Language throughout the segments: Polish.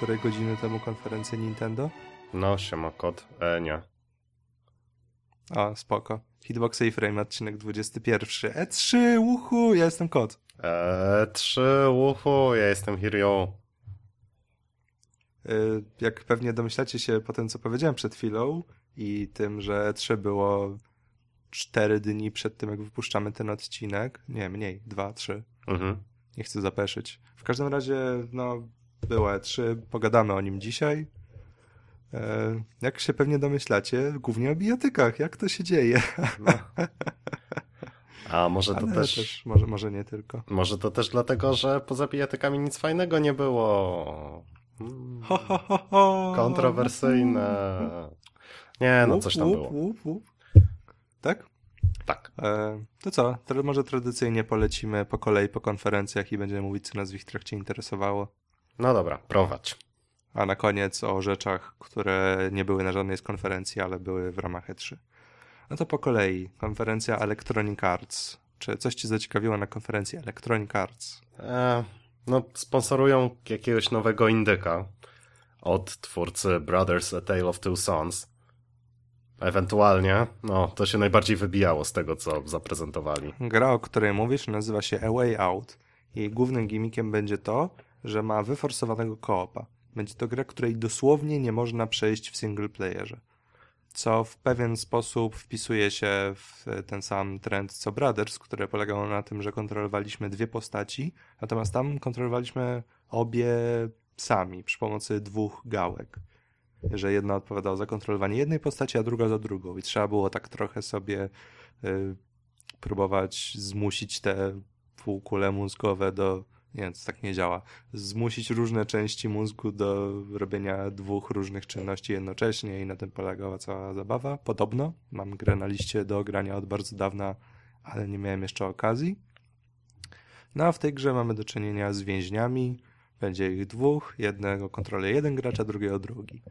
półtorej godziny temu konferencję Nintendo? No, siema kod. E, nie. A, spoko. Hitbox A-Frame, odcinek 21. E3, uhu, ja jestem kot. E3, uhu, ja jestem Hiryu. Y, jak pewnie domyślacie się po tym, co powiedziałem przed chwilą i tym, że E3 było 4 dni przed tym, jak wypuszczamy ten odcinek. Nie, mniej, 2, 3. Mhm. Nie chcę zapeszyć. W każdym razie, no, było E3, pogadamy o nim dzisiaj. E, jak się pewnie domyślacie, głównie o bijatykach. Jak to się dzieje? No. A może to też, też może, może nie tylko. Może to też dlatego, że poza bijatykami nic fajnego nie było. Mm, Ho, ho, ho, ho. Kontrowersyjne. Nie, no coś tam było. Tak? Tak. E, to co? Może tradycyjnie polecimy po kolei po konferencjach i będziemy mówić, co nas w ich trakcie interesowało. No dobra, prowadź. A na koniec o rzeczach, które nie były na żadnej z konferencji, ale były w ramach E3. No to po kolei. Konferencja Electronic Arts. Czy coś Cię zaciekawiło na konferencji Electronic Arts? E, no, sponsorują jakiegoś nowego indyka od twórcy Brothers A Tale of Two Sons. Ewentualnie, no, to się najbardziej wybijało z tego, co zaprezentowali. Gra, o której mówisz, nazywa się A Way Out. Jej głównym gimmickiem będzie to, że ma wyforsowanego koopa. Będzie to gra, której dosłownie nie można przejść w single playerze. Co w pewien sposób wpisuje się w ten sam trend co Brothers, które polegało na tym, że kontrolowaliśmy dwie postaci, natomiast tam kontrolowaliśmy obie sami przy pomocy dwóch gałek. Że jedna odpowiadała za kontrolowanie jednej postaci, a druga za drugą. I trzeba było tak trochę sobie y, próbować zmusić te półkule mózgowe do. Nie, to tak nie działa. Zmusić różne części mózgu do robienia dwóch różnych czynności jednocześnie i na tym polegała cała zabawa. Podobno. Mam grę na liście do grania od bardzo dawna, ale nie miałem jeszcze okazji. No a w tej grze mamy do czynienia z więźniami. Będzie ich dwóch. Jednego kontroluje jeden gracz, a drugiego drugi.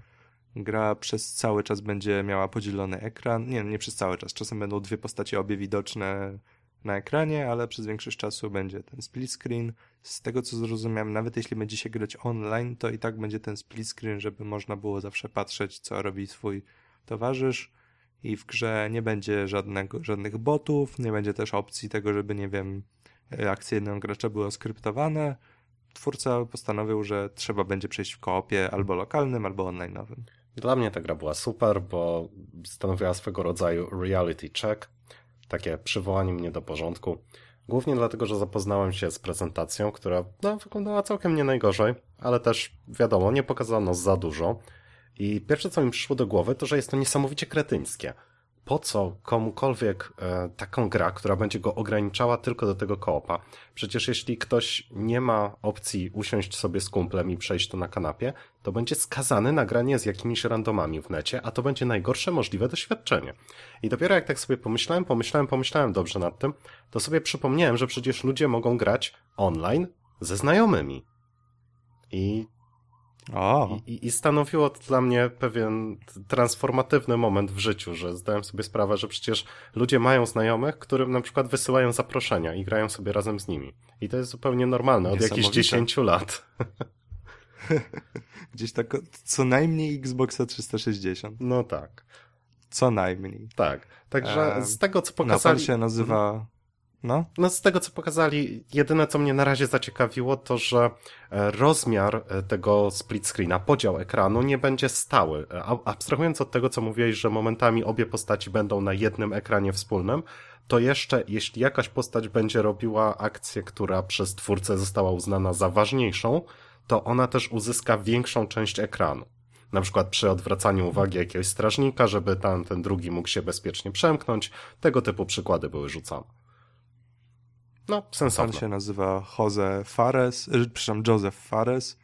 Gra przez cały czas będzie miała podzielony ekran. Nie, nie przez cały czas. Czasem będą dwie postacie obie widoczne na ekranie, ale przez większość czasu będzie ten split screen. Z tego co zrozumiałem, nawet jeśli będzie się grać online, to i tak będzie ten split screen, żeby można było zawsze patrzeć, co robi swój towarzysz. I w grze nie będzie żadnego, żadnych botów, nie będzie też opcji tego, żeby, nie wiem, akcje jednego gracza były skryptowane. Twórca postanowił, że trzeba będzie przejść w koopie albo lokalnym, albo online'owym. Dla mnie ta gra była super, bo stanowiła swego rodzaju reality check, takie przywołanie mnie do porządku. Głównie dlatego, że zapoznałem się z prezentacją, która no, wyglądała całkiem nie najgorzej, ale też wiadomo, nie pokazano za dużo. I pierwsze, co mi przyszło do głowy, to że jest to niesamowicie kretyńskie. Po co komukolwiek e, taką gra, która będzie go ograniczała tylko do tego koopa? Przecież jeśli ktoś nie ma opcji usiąść sobie z kumplem i przejść to na kanapie, to będzie skazany na granie z jakimiś randomami w necie, a to będzie najgorsze możliwe doświadczenie. I dopiero jak tak sobie pomyślałem, pomyślałem, pomyślałem dobrze nad tym, to sobie przypomniałem, że przecież ludzie mogą grać online ze znajomymi. I i, I stanowiło to dla mnie pewien transformatywny moment w życiu, że zdałem sobie sprawę, że przecież ludzie mają znajomych, którym na przykład wysyłają zaproszenia i grają sobie razem z nimi. I to jest zupełnie normalne od jakichś Niesamowite. 10 lat. gdzieś tak co najmniej Xboxa 360. No tak, Co najmniej. tak. Także z tego, co pokazali. się nazywa... No? No z tego, co pokazali, jedyne, co mnie na razie zaciekawiło, to, że e, rozmiar e, tego split screena, podział ekranu nie będzie stały. E, Abstrahując od tego, co mówiłeś, że momentami obie postaci będą na jednym ekranie wspólnym, to jeszcze, jeśli jakaś postać będzie robiła akcję, która przez twórcę została uznana za ważniejszą, to ona też uzyska większą część ekranu. Na przykład przy odwracaniu uwagi jakiegoś strażnika, żeby tam ten drugi mógł się bezpiecznie przemknąć. Tego typu przykłady były rzucane. No, sensowne. się nazywa Jose Fares, e, przepraszam, Joseph Fares.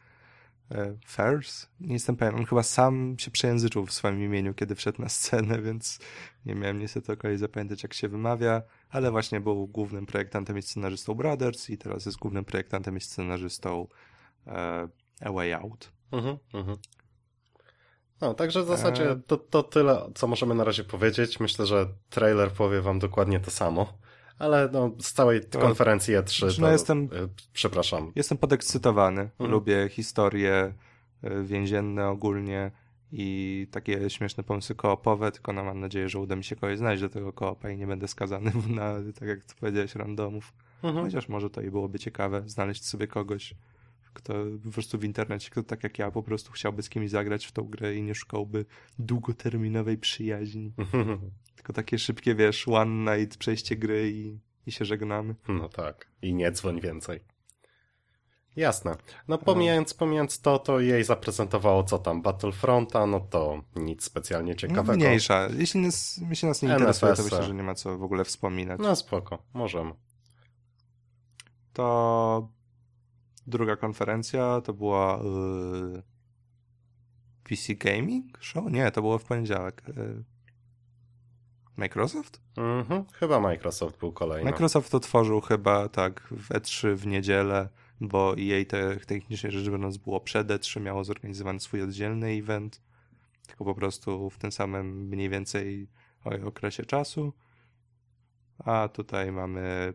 E, Fairs? Nie jestem pewien. On chyba sam się przejęzyczył w swoim imieniu, kiedy wszedł na scenę, więc nie miałem niestety okazji zapamiętać, jak się wymawia, ale właśnie był głównym projektantem i scenarzystą Brothers i teraz jest głównym projektantem i scenarzystą A Way Out. Mhm, mhm. No, także w zasadzie E. to, to tyle, co możemy na razie powiedzieć. Myślę, że trailer powie wam dokładnie to samo. Ale no, z całej konferencji E3 Znaczy, no jestem- e, przepraszam. Jestem podekscytowany. Mhm. Lubię historie więzienne ogólnie i takie śmieszne pomysły koopowe, tylko no mam nadzieję, że uda mi się kogoś znaleźć do tego koopa i nie będę skazany na, tak jak powiedziałeś, randomów. Mhm. Chociaż może to i byłoby ciekawe, znaleźć sobie kogoś, kto po prostu w internecie, kto tak jak ja po prostu chciałby z kimś zagrać w tą grę i nie szukałby długoterminowej przyjaźni. Tylko takie szybkie, wiesz, one night, przejście gry i, i się żegnamy. No tak. I nie dzwoń więcej. Jasne. No pomijając, pomijając to, to jej zaprezentowało co tam, Battlefronta, no to nic specjalnie No, ciekawego. mniejsza. Jeśli nas, jeśli nas nie interesuje, to NFS. myślę, że nie ma co w ogóle wspominać. No spoko, możemy. To druga konferencja to była yy, PC Gaming Show? Nie, to było w poniedziałek. Yy, Microsoft? Mhm. Chyba Microsoft był kolejny. Microsoft otworzył chyba tak w E3 w niedzielę, bo jej te, technicznie rzecz biorąc było przed E3, miało zorganizowany swój oddzielny event, tylko po prostu w tym samym mniej więcej okresie czasu. A tutaj mamy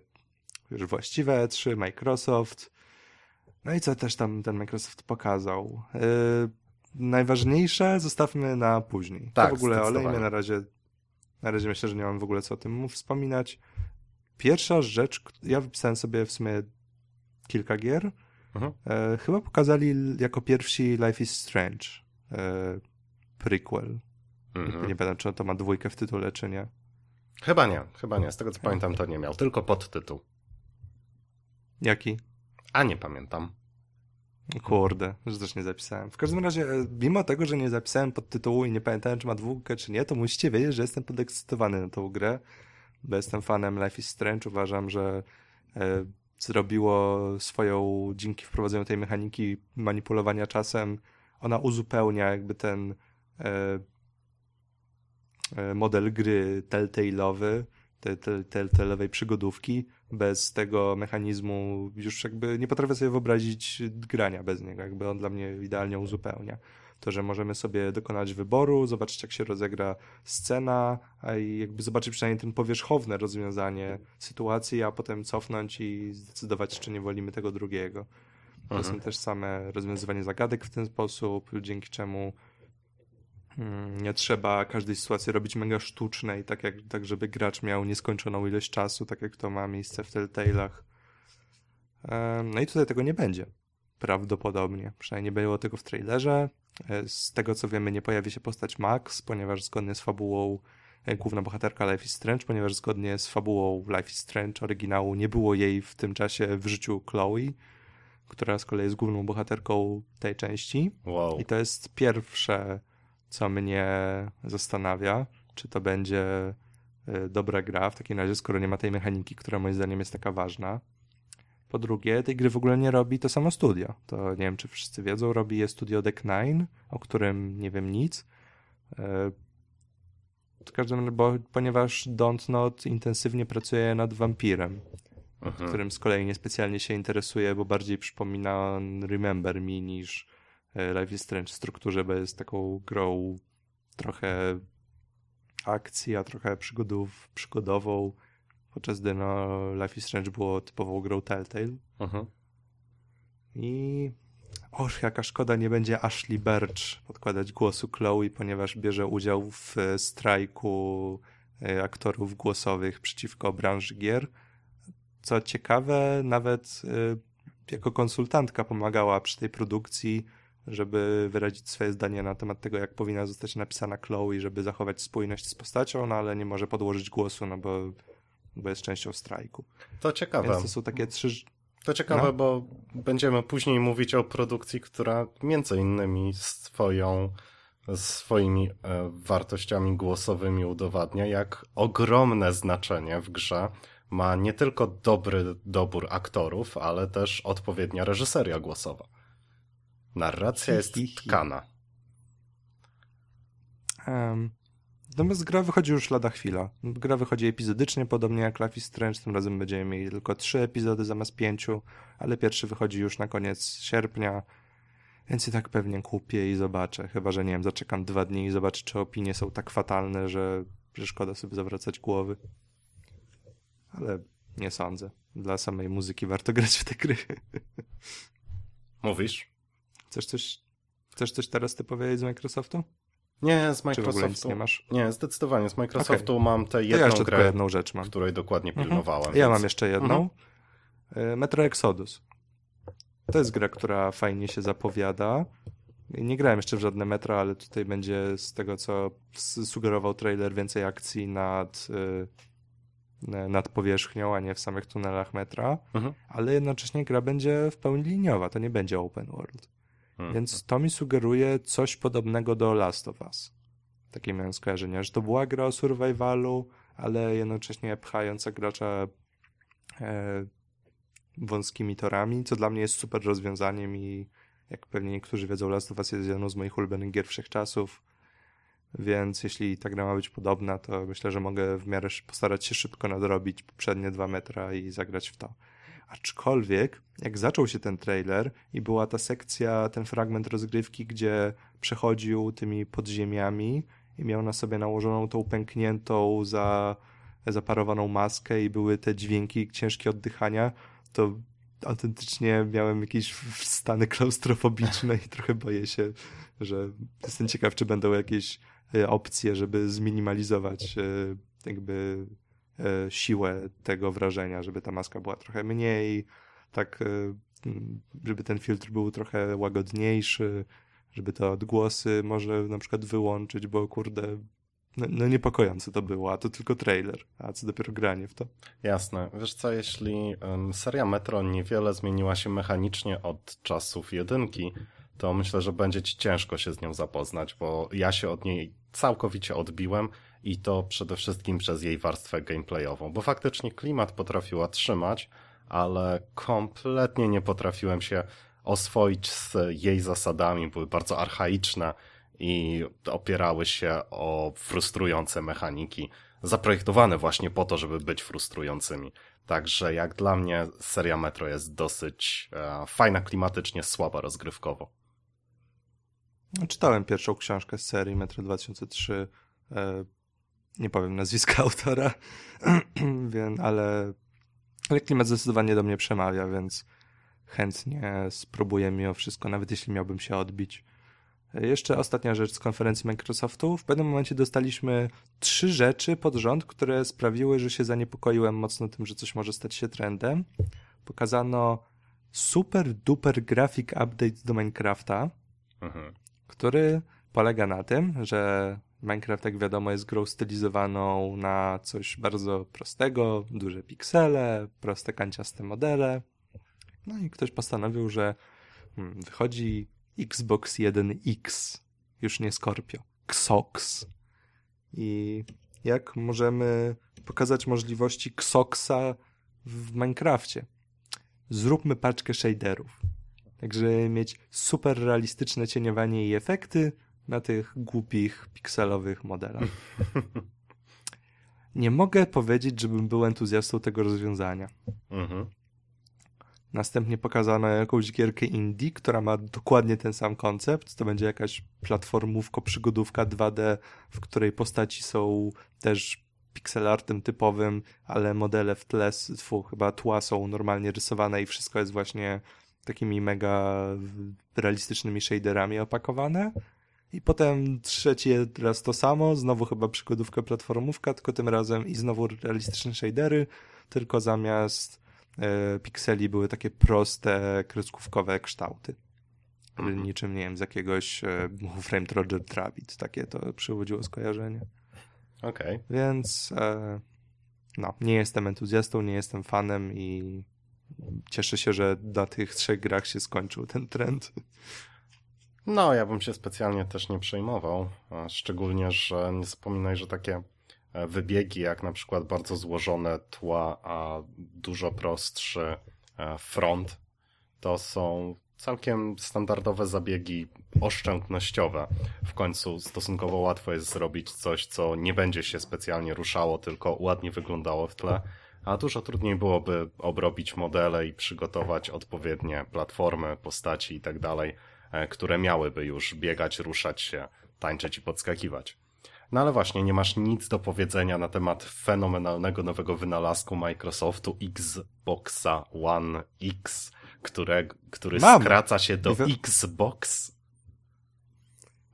już właściwe E3, Microsoft. No i co też tam ten Microsoft pokazał? Yy, najważniejsze zostawmy na później. Tak, to w ogóle olejmy na razie. Na razie myślę, że nie mam w ogóle co o tym wspominać. Pierwsza rzecz, ja wypisałem sobie w sumie kilka gier. Mhm. E, chyba pokazali jako pierwsi Life is Strange e, prequel. Mhm. Nie pamiętam, czy to ma dwójkę w tytule, czy nie. Chyba nie, chyba nie. Z tego co pamiętam, to nie miał. Tylko podtytuł. Jaki? A nie pamiętam. Kurde, że też nie zapisałem. W każdym razie, e, mimo tego, że nie zapisałem podtytułu i nie pamiętałem, czy ma dwójkę, czy nie, to musicie wiedzieć, że jestem podekscytowany na tą grę, bo jestem fanem Life is Strange. Uważam, że e, zrobiło swoją, dzięki wprowadzeniu tej mechaniki manipulowania czasem, ona uzupełnia jakby ten e, e, model gry telltale'owy, te- te- telltale'owej przygodówki. Bez tego mechanizmu już jakby nie potrafię sobie wyobrazić grania bez niego. Jakby on dla mnie idealnie uzupełnia. To, że możemy sobie dokonać wyboru, zobaczyć jak się rozegra scena, a i jakby zobaczyć przynajmniej ten powierzchowne rozwiązanie sytuacji, a potem cofnąć i zdecydować, czy nie wolimy tego drugiego. To Mhm. są też same rozwiązywanie zagadek w ten sposób, dzięki czemu nie trzeba każdej sytuacji robić mega sztucznej, tak, jak, tak żeby gracz miał nieskończoną ilość czasu, tak jak to ma miejsce w Telltale'ach. No i tutaj tego nie będzie. Prawdopodobnie. Przynajmniej nie było tego w trailerze. E, Z tego co wiemy, nie pojawi się postać Max, ponieważ zgodnie z fabułą e, główna bohaterka Life is Strange, ponieważ zgodnie z fabułą Life is Strange oryginału nie było jej w tym czasie w życiu Chloe, która z kolei jest główną bohaterką tej części. Wow. I to jest pierwsze, co mnie zastanawia, czy to będzie y, dobra gra w takim razie, skoro nie ma tej mechaniki, która moim zdaniem jest taka ważna. Po drugie, tej gry w ogóle nie robi to samo studio. To nie wiem, czy wszyscy wiedzą, robi je studio Deck Nine, o którym nie wiem nic. Y, W każdym razie, bo, ponieważ Dontnod intensywnie pracuje nad Vampirem, Mhm. którym z kolei niespecjalnie się interesuje, bo bardziej przypomina on Remember Me niż Life is Strange w strukturze, bo jest taką grą trochę akcji, a trochę przygodów, przygodową, podczas gdy no, Life is Strange było typową grą Telltale. Mhm. I och, jaka szkoda, nie będzie Ashley Birch podkładać głosu Chloe, ponieważ bierze udział w e, strajku e, aktorów głosowych przeciwko branży gier. Co ciekawe, nawet e, jako konsultantka pomagała przy tej produkcji, żeby wyrazić swoje zdanie na temat tego, jak powinna zostać napisana Chloe, żeby zachować spójność z postacią, no ale nie może podłożyć głosu, no bo, bo jest częścią strajku. To ciekawe. Więc to są takie trzy, To ciekawe, No. bo będziemy później mówić o produkcji, która między innymi swoją, swoimi e, wartościami głosowymi udowadnia, jak ogromne znaczenie w grze ma nie tylko dobry dobór aktorów, ale też odpowiednia reżyseria głosowa. Narracja jest tkana. Um, natomiast gra wychodzi już lada chwila. Gra wychodzi epizodycznie, podobnie jak Life is Strange. Tym razem będziemy mieli tylko trzy epizody zamiast pięciu, ale pierwszy wychodzi już na koniec sierpnia, więc i tak pewnie kupię i zobaczę. Chyba, że nie wiem, zaczekam dwa dni i zobaczę, czy opinie są tak fatalne, że, że szkoda sobie zawracać głowy. ale nie sądzę. Dla samej muzyki warto grać w te gry. Mówisz? Chcesz coś, chcesz coś teraz ty powiedzieć z Microsoftu? Nie, z Microsoftu. nie masz? Nie, zdecydowanie. Z Microsoftu mam tę To ja jedną jeszcze tylko grę, jedną rzecz mam. której dokładnie Mhm. pilnowałem. Ja więc- mam jeszcze jedną. Mhm. Y, Metro Exodus. To jest gra, która fajnie się zapowiada. Nie grałem jeszcze w żadne metro, ale tutaj będzie z tego, co sugerował trailer, więcej akcji nad, y, nad powierzchnią, a nie w samych tunelach metra. Mhm. Ale jednocześnie gra będzie w pełni liniowa, to nie będzie open world. Mhm. Więc to mi sugeruje coś podobnego do Last of Us. Takie miałem skojarzenia, że to była gra o survivalu, ale jednocześnie pchająca gracza e, wąskimi torami, co dla mnie jest super rozwiązaniem i jak pewnie niektórzy wiedzą, Last of Us jest jedną z moich ulubionych gier wszechczasów, więc jeśli ta gra ma być podobna, to myślę, że mogę w miarę postarać się szybko nadrobić poprzednie dwa metra i zagrać w to. Aczkolwiek, jak zaczął się ten trailer i była ta sekcja, ten fragment rozgrywki, gdzie przechodził tymi podziemiami i miał na sobie nałożoną tą pękniętą, za, zaparowaną maskę i były te dźwięki ciężkie oddychania, to autentycznie miałem jakieś stany klaustrofobiczne i trochę boję się, że jestem ciekaw, czy będą jakieś e, opcje, żeby zminimalizować e, jakby siłę tego wrażenia, żeby ta maska była trochę mniej, tak, e, żeby ten filtr był trochę łagodniejszy, żeby te odgłosy może na przykład wyłączyć, bo kurde, no, no niepokojące to było, a to tylko trailer, a co dopiero granie w to. Jasne. Wiesz co, jeśli em, seria Metro niewiele zmieniła się mechanicznie od czasów jedynki, to myślę, że będzie ci ciężko się z nią zapoznać, bo ja się od niej całkowicie odbiłem i to przede wszystkim przez jej warstwę gameplayową, bo faktycznie klimat potrafiła trzymać, ale kompletnie nie potrafiłem się oswoić z jej zasadami, były bardzo archaiczne i opierały się o frustrujące mechaniki, zaprojektowane właśnie po to, żeby być frustrującymi. Także jak dla mnie seria Metro jest dosyć e, fajna klimatycznie, słaba rozgrywkowo. Czytałem pierwszą książkę z serii Metro 2003. E, nie powiem nazwiska autora, więc, ale, ale klimat zdecydowanie do mnie przemawia, więc chętnie spróbuję mimo wszystko, nawet jeśli miałbym się odbić. Jeszcze ostatnia rzecz z konferencji Microsoftu. W pewnym momencie dostaliśmy trzy rzeczy pod rząd, które sprawiły, że się zaniepokoiłem mocno tym, że coś może stać się trendem. Pokazano super duper graphic update do Minecrafta, Mhm. który polega na tym, że Minecraft, jak wiadomo, jest grą stylizowaną na coś bardzo prostego, duże piksele, proste kanciaste modele. No i ktoś postanowił, że hmm, wychodzi Xbox 1X, już nie Scorpio, Xox. I jak możemy pokazać możliwości Xoxa w Minecrafcie? Zróbmy paczkę shaderów. Także mieć super realistyczne cieniowanie i efekty na tych głupich, pikselowych modelach. Nie mogę powiedzieć, żebym był entuzjastą tego rozwiązania. Mhm. Następnie pokazano jakąś gierkę indie, która ma dokładnie ten sam koncept. To będzie jakaś platformówko, przygodówka 2D, w której postaci są też pixelartem typowym, ale modele w tle, tfu, chyba tła są normalnie rysowane i wszystko jest właśnie takimi mega realistycznymi shaderami opakowane. I potem trzeci raz to samo, znowu chyba przygodówka, platformówka, tylko tym razem i znowu realistyczne shadery, tylko zamiast e, pikseli były takie proste, kreskówkowe kształty. Mhm. Niczym, nie wiem, z jakiegoś e, Framed Roger Rabbit, takie to przywodziło skojarzenie. Okej. Więc e, no, nie jestem entuzjastą, nie jestem fanem i cieszę się, że na tych trzech grach się skończył ten trend. No, ja bym się specjalnie też nie przejmował, szczególnie, że nie zapominaj, że takie e, wybiegi, jak na przykład bardzo złożone tła, a dużo prostszy e, front, to są całkiem standardowe zabiegi oszczędnościowe. W końcu stosunkowo łatwo jest zrobić coś, co nie będzie się specjalnie ruszało, tylko ładnie wyglądało w tle, a dużo trudniej byłoby obrobić modele i przygotować odpowiednie platformy, postaci i tak dalej, które miałyby już biegać, ruszać się, tańczyć i podskakiwać. No ale właśnie, nie masz nic do powiedzenia na temat fenomenalnego nowego wynalazku Microsoftu Xboxa One X, które, który Mam. skraca się do wy- Xbox.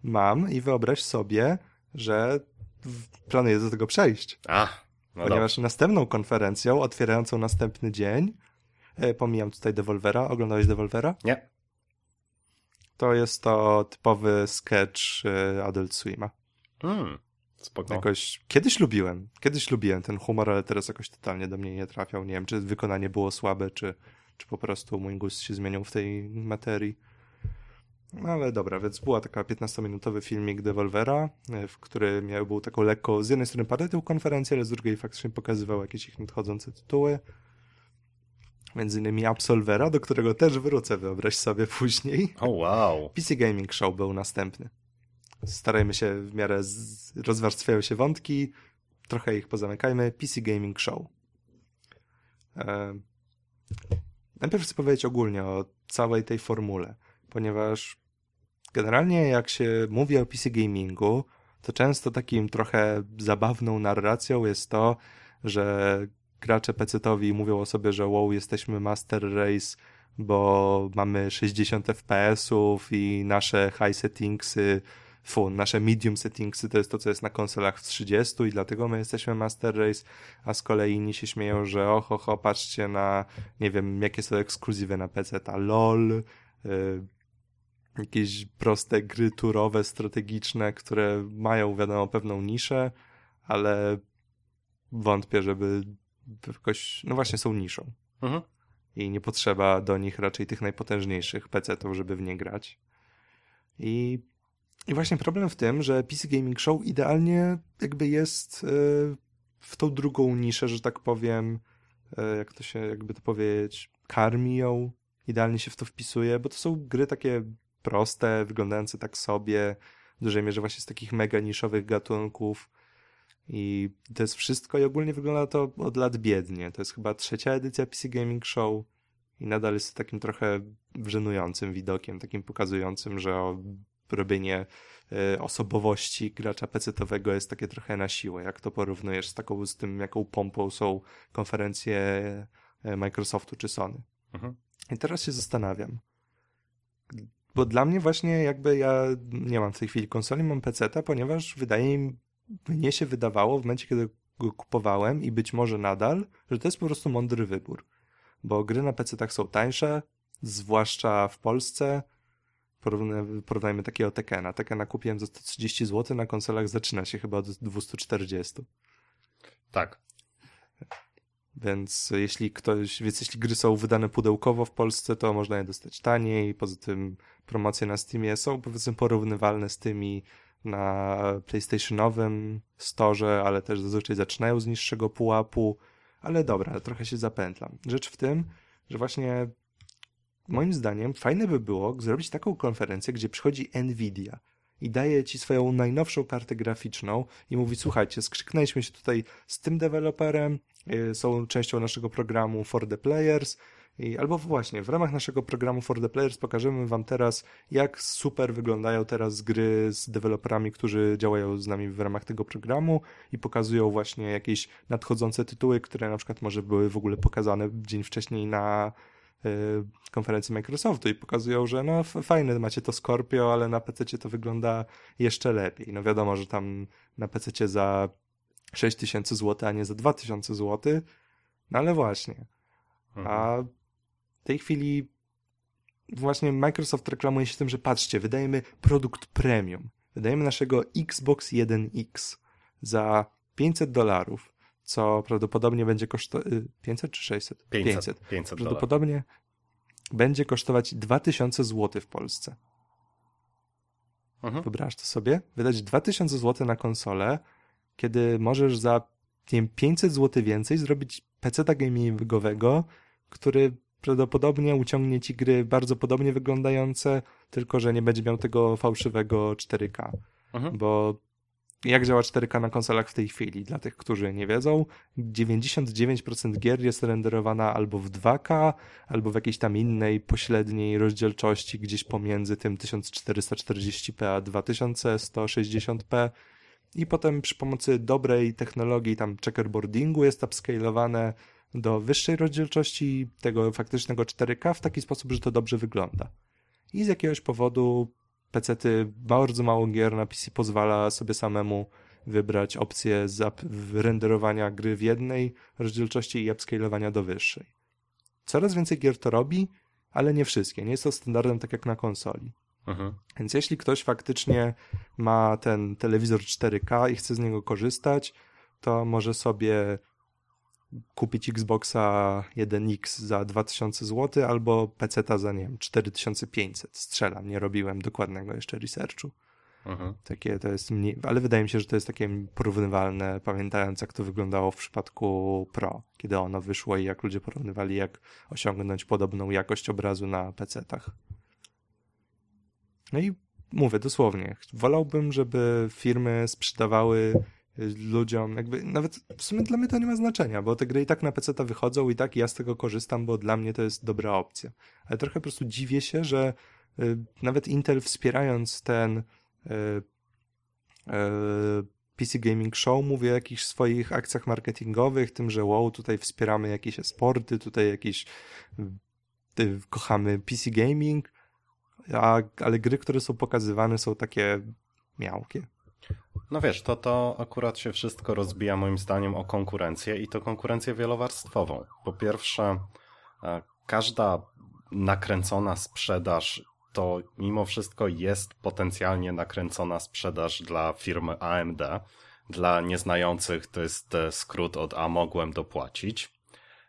Mam i wyobraź sobie, że planuję do tego przejść. A, no ponieważ następną konferencją, otwierającą następny dzień, e, pomijam tutaj Devolvera, oglądałeś Devolvera? Nie. To jest to typowy sketch e, Adult Swima. Hmm, spoko. Jakoś, kiedyś lubiłem, kiedyś lubiłem ten humor, ale teraz jakoś totalnie do mnie nie trafiał. Nie wiem, czy wykonanie było słabe, czy, czy po prostu mój gust się zmienił w tej materii. No ale dobra, więc była taka 15-minutowy filmik Devolvera, e, w który miał, był taką lekko, z jednej strony parytył konferencji, ale z drugiej faktycznie pokazywał jakieś ich nadchodzące tytuły. Między innymi Absolvera, do którego też wrócę, wyobraź sobie później. O wow. PC Gaming Show był następny. Starajmy się w miarę, z... rozwarstwiają się wątki, trochę ich pozamykajmy. PC Gaming Show. E... Najpierw chcę powiedzieć ogólnie o całej tej formule, ponieważ generalnie jak się mówi o PC Gamingu, to często takim trochę zabawną narracją jest to, że gracze PC-towi mówią o sobie, że wow, jesteśmy Master Race, bo mamy 60 FPS-ów i nasze high settingsy, fu, nasze medium settingsy to jest to, co jest na konsolach w 30 i dlatego my jesteśmy Master Race, a z kolei inni się śmieją, że oho, ho, patrzcie na, nie wiem, jakie są ekskluzywy na PC, ta LOL, y, jakieś proste gry turowe, strategiczne, które mają, wiadomo, pewną niszę, ale wątpię, żeby jakoś, no właśnie są niszą Mhm. i nie potrzeba do nich raczej tych najpotężniejszych PC-ów, żeby w nie grać. I, I właśnie problem w tym, że PC Gaming Show idealnie jakby jest e, w tą drugą niszę, że tak powiem, e, jak to się, jakby to powiedzieć, karmi ją, idealnie się w to wpisuje, bo to są gry takie proste, wyglądające tak sobie, w dużej mierze właśnie z takich mega niszowych gatunków, i to jest wszystko i ogólnie wygląda to od lat biednie. To jest chyba trzecia edycja PC Gaming Show i nadal jest takim trochę żenującym widokiem, takim pokazującym, że robienie e, osobowości gracza PC-owego jest takie trochę na siłę. Jak to porównujesz z taką, z tym, jaką pompą są konferencje e, Microsoftu czy Sony. Mhm. I teraz się zastanawiam. Bo dla mnie właśnie jakby ja nie mam w tej chwili konsoli, mam PC-ta, ponieważ wydaje mi mnie się wydawało w momencie, kiedy go kupowałem i być może nadal, że to jest po prostu mądry wybór. Bo gry na PC-tach są tańsze, zwłaszcza w Polsce. Porównaj- Porównajmy takiego Tekena. Tekena kupiłem za 130 zł, na konsolach zaczyna się chyba od 240. Tak. Więc jeśli ktoś, więc jeśli gry są wydane pudełkowo w Polsce, to można je dostać taniej. Poza tym promocje na Steamie są powiedzmy porównywalne z tymi na PlayStationowym storze, ale też zazwyczaj zaczynają z niższego pułapu. Ale dobra, trochę się zapętlam. Rzecz w tym, że właśnie moim zdaniem fajne by było zrobić taką konferencję, gdzie przychodzi Nvidia i daje ci swoją najnowszą kartę graficzną i mówi, słuchajcie, skrzyknęliśmy się tutaj z tym deweloperem, y, są częścią naszego programu For the Players, i, albo właśnie, w ramach naszego programu For the Players pokażemy wam teraz, jak super wyglądają teraz gry z deweloperami, którzy działają z nami w ramach tego programu i pokazują właśnie jakieś nadchodzące tytuły, które na przykład może były w ogóle pokazane dzień wcześniej na y, konferencji Microsoftu i pokazują, że no fajne macie to Scorpio, ale na PC to wygląda jeszcze lepiej. No wiadomo, że tam na PC za 6000 zł, a nie za 2000 zł, no ale właśnie. Mhm. A w tej chwili właśnie Microsoft reklamuje się tym, że patrzcie, wydajemy produkt premium. Wydajemy naszego Xbox 1X za 500 dolarów, co prawdopodobnie będzie kosztować 500 czy 600? 500, 500 dolarów. Prawdopodobnie będzie kosztować 2000 zł w Polsce. Mhm. Wyobraź to sobie? Wydać 2000 zł na konsolę, kiedy możesz za nie wiem, 500 zł więcej zrobić PC-ta gamingowego, który prawdopodobnie uciągnie ci gry bardzo podobnie wyglądające, tylko że nie będzie miał tego fałszywego 4K. Mhm. Bo jak działa 4K na konsolach w tej chwili? Dla tych, którzy nie wiedzą, 99% gier jest renderowana albo w 2K, albo w jakiejś tam innej pośredniej rozdzielczości, gdzieś pomiędzy tym 1440p a 2160p. i potem przy pomocy dobrej technologii tam checkerboardingu jest upscalowane do wyższej rozdzielczości tego faktycznego 4K w taki sposób, że to dobrze wygląda. I z jakiegoś powodu PC-ty, bardzo mało gier na PC pozwala sobie samemu wybrać opcję renderowania gry w jednej rozdzielczości i upscalowania do wyższej. Coraz więcej gier to robi, ale nie wszystkie. Nie jest to standardem tak jak na konsoli. Mhm. Więc jeśli ktoś faktycznie ma ten telewizor 4K i chce z niego korzystać, to może sobie kupić Xboxa 1X za 2000 zł albo PC za, nie wiem, 4500. Strzelam, nie robiłem dokładnego jeszcze researchu. Mhm. Takie to jest mniej, ale wydaje mi się, że to jest takie porównywalne, pamiętając jak to wyglądało w przypadku Pro, kiedy ono wyszło i jak ludzie porównywali, jak osiągnąć podobną jakość obrazu na PC-tach. No i mówię dosłownie, wolałbym, żeby firmy sprzedawały ludziom, jakby nawet w sumie dla mnie to nie ma znaczenia, bo te gry i tak na PC wychodzą i tak ja z tego korzystam, bo dla mnie to jest dobra opcja. Ale trochę po prostu dziwię się, że y, nawet Intel wspierając ten y, y, PC Gaming Show mówi o jakichś swoich akcjach marketingowych, tym, że wow, tutaj wspieramy jakieś sporty, tutaj jakieś kochamy PC Gaming, a, ale gry, które są pokazywane są takie miałkie. No wiesz, to to akurat się wszystko rozbija moim zdaniem o konkurencję i to konkurencję wielowarstwową. Po pierwsze, e, każda nakręcona sprzedaż to mimo wszystko jest potencjalnie nakręcona sprzedaż dla firmy AMD. Dla nieznających to jest e, skrót od A mogłem dopłacić.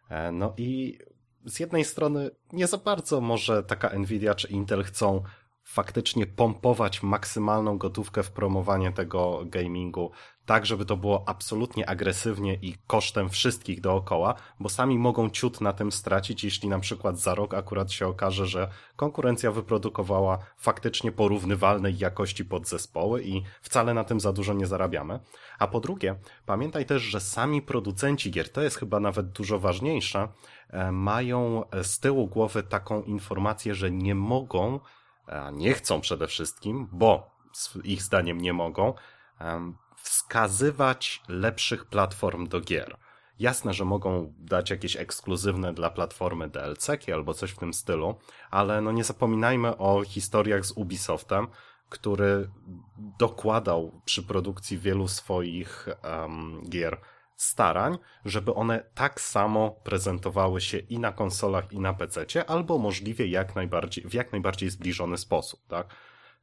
E, no i z jednej strony nie za bardzo może taka Nvidia czy Intel chcą faktycznie pompować maksymalną gotówkę w promowanie tego gamingu, tak żeby to było absolutnie agresywnie i kosztem wszystkich dookoła, bo sami mogą ciut na tym stracić, jeśli na przykład za rok akurat się okaże, że konkurencja wyprodukowała faktycznie porównywalnej jakości podzespoły i wcale na tym za dużo nie zarabiamy. A po drugie, pamiętaj też, że sami producenci gier, to jest chyba nawet dużo ważniejsze, e, mają z tyłu głowy taką informację, że nie mogą nie chcą przede wszystkim, bo ich zdaniem nie mogą, wskazywać lepszych platform do gier. Jasne, że mogą dać jakieś ekskluzywne dla platformy DLC albo coś w tym stylu, ale no nie zapominajmy o historiach z Ubisoftem, który dokładał przy produkcji wielu swoich um, gier starań, żeby one tak samo prezentowały się i na konsolach, i na PC, albo możliwie jak najbardziej, w jak najbardziej zbliżony sposób, tak?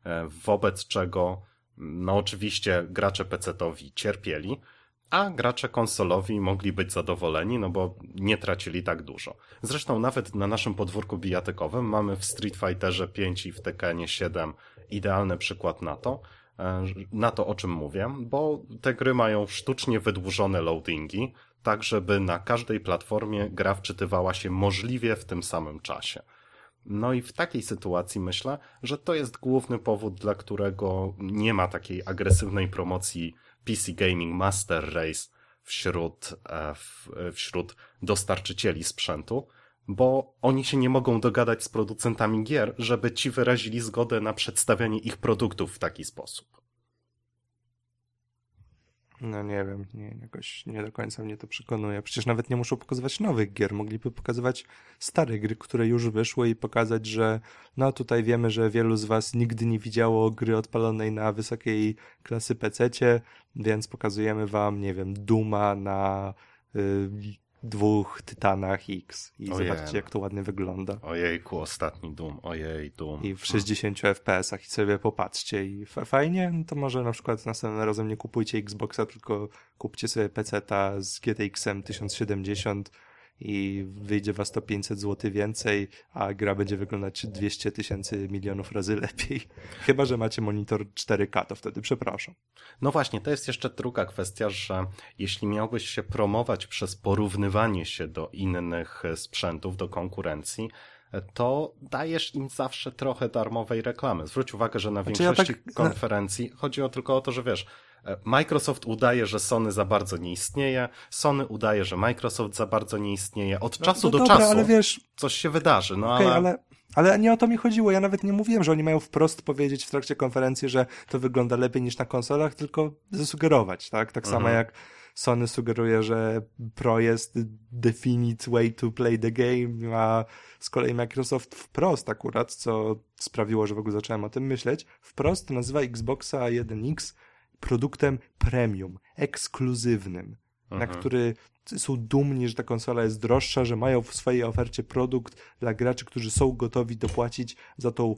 E, wobec czego, no oczywiście gracze PC-towi cierpieli, a gracze konsolowi mogli być zadowoleni, no bo nie tracili tak dużo. Zresztą nawet na naszym podwórku bijatykowym mamy w Street Fighterze 5 i w Tekkenie 7 idealny przykład na to, na to, o czym mówię, bo te gry mają sztucznie wydłużone loadingi, tak żeby na każdej platformie gra wczytywała się możliwie w tym samym czasie. No i w takiej sytuacji myślę, że to jest główny powód, dla którego nie ma takiej agresywnej promocji PC Gaming Master Race wśród, e, wśród dostarczycieli sprzętu, bo oni się nie mogą dogadać z producentami gier, żeby ci wyrazili zgodę na przedstawianie ich produktów w taki sposób. No nie wiem, nie, jakoś nie do końca mnie to przekonuje. Przecież nawet nie muszą pokazywać nowych gier, mogliby pokazywać stare gry, które już wyszły i pokazać, że no tutaj wiemy, że wielu z was nigdy nie widziało gry odpalonej na wysokiej klasy PC, więc pokazujemy wam, nie wiem, Duma na y, dwóch Tytanach X i Ojej. zobaczcie, jak to ładnie wygląda. Ojejku, ostatni Doom, ojej, Doom. I w 60 FPS-ach i sobie popatrzcie i fajnie, no to może na przykład następnym razem nie kupujcie Xboxa, tylko kupcie sobie PC-ta z GTX-em 1070 i wyjdzie was to 500 zł więcej, a gra będzie wyglądać 200 tysięcy milionów razy lepiej. Chyba, że macie monitor 4K, to wtedy przepraszam. No właśnie, to jest jeszcze druga kwestia, że jeśli miałbyś się promować przez porównywanie się do innych sprzętów, do konkurencji, to dajesz im zawsze trochę darmowej reklamy. Zwróć uwagę, że na znaczy większości ja tak... konferencji chodzi o tylko o to, że wiesz, Microsoft udaje, że Sony za bardzo nie istnieje, Sony udaje, że Microsoft za bardzo nie istnieje. Od no, czasu no do dobra, czasu ale wiesz, coś się wydarzy, no okay, ale... ale... Ale nie o to mi chodziło. Ja nawet nie mówiłem, że oni mają wprost powiedzieć w trakcie konferencji, że to wygląda lepiej niż na konsolach, tylko zasugerować, tak? Tak samo Mhm. jak Sony sugeruje, że Pro jest definite way to play the game, a z kolei Microsoft wprost akurat, co sprawiło, że w ogóle zacząłem o tym myśleć, wprost nazywa Xboxa 1X produktem premium, ekskluzywnym, na Mhm. który są dumni, że ta konsola jest droższa, że mają w swojej ofercie produkt dla graczy, którzy są gotowi dopłacić za tą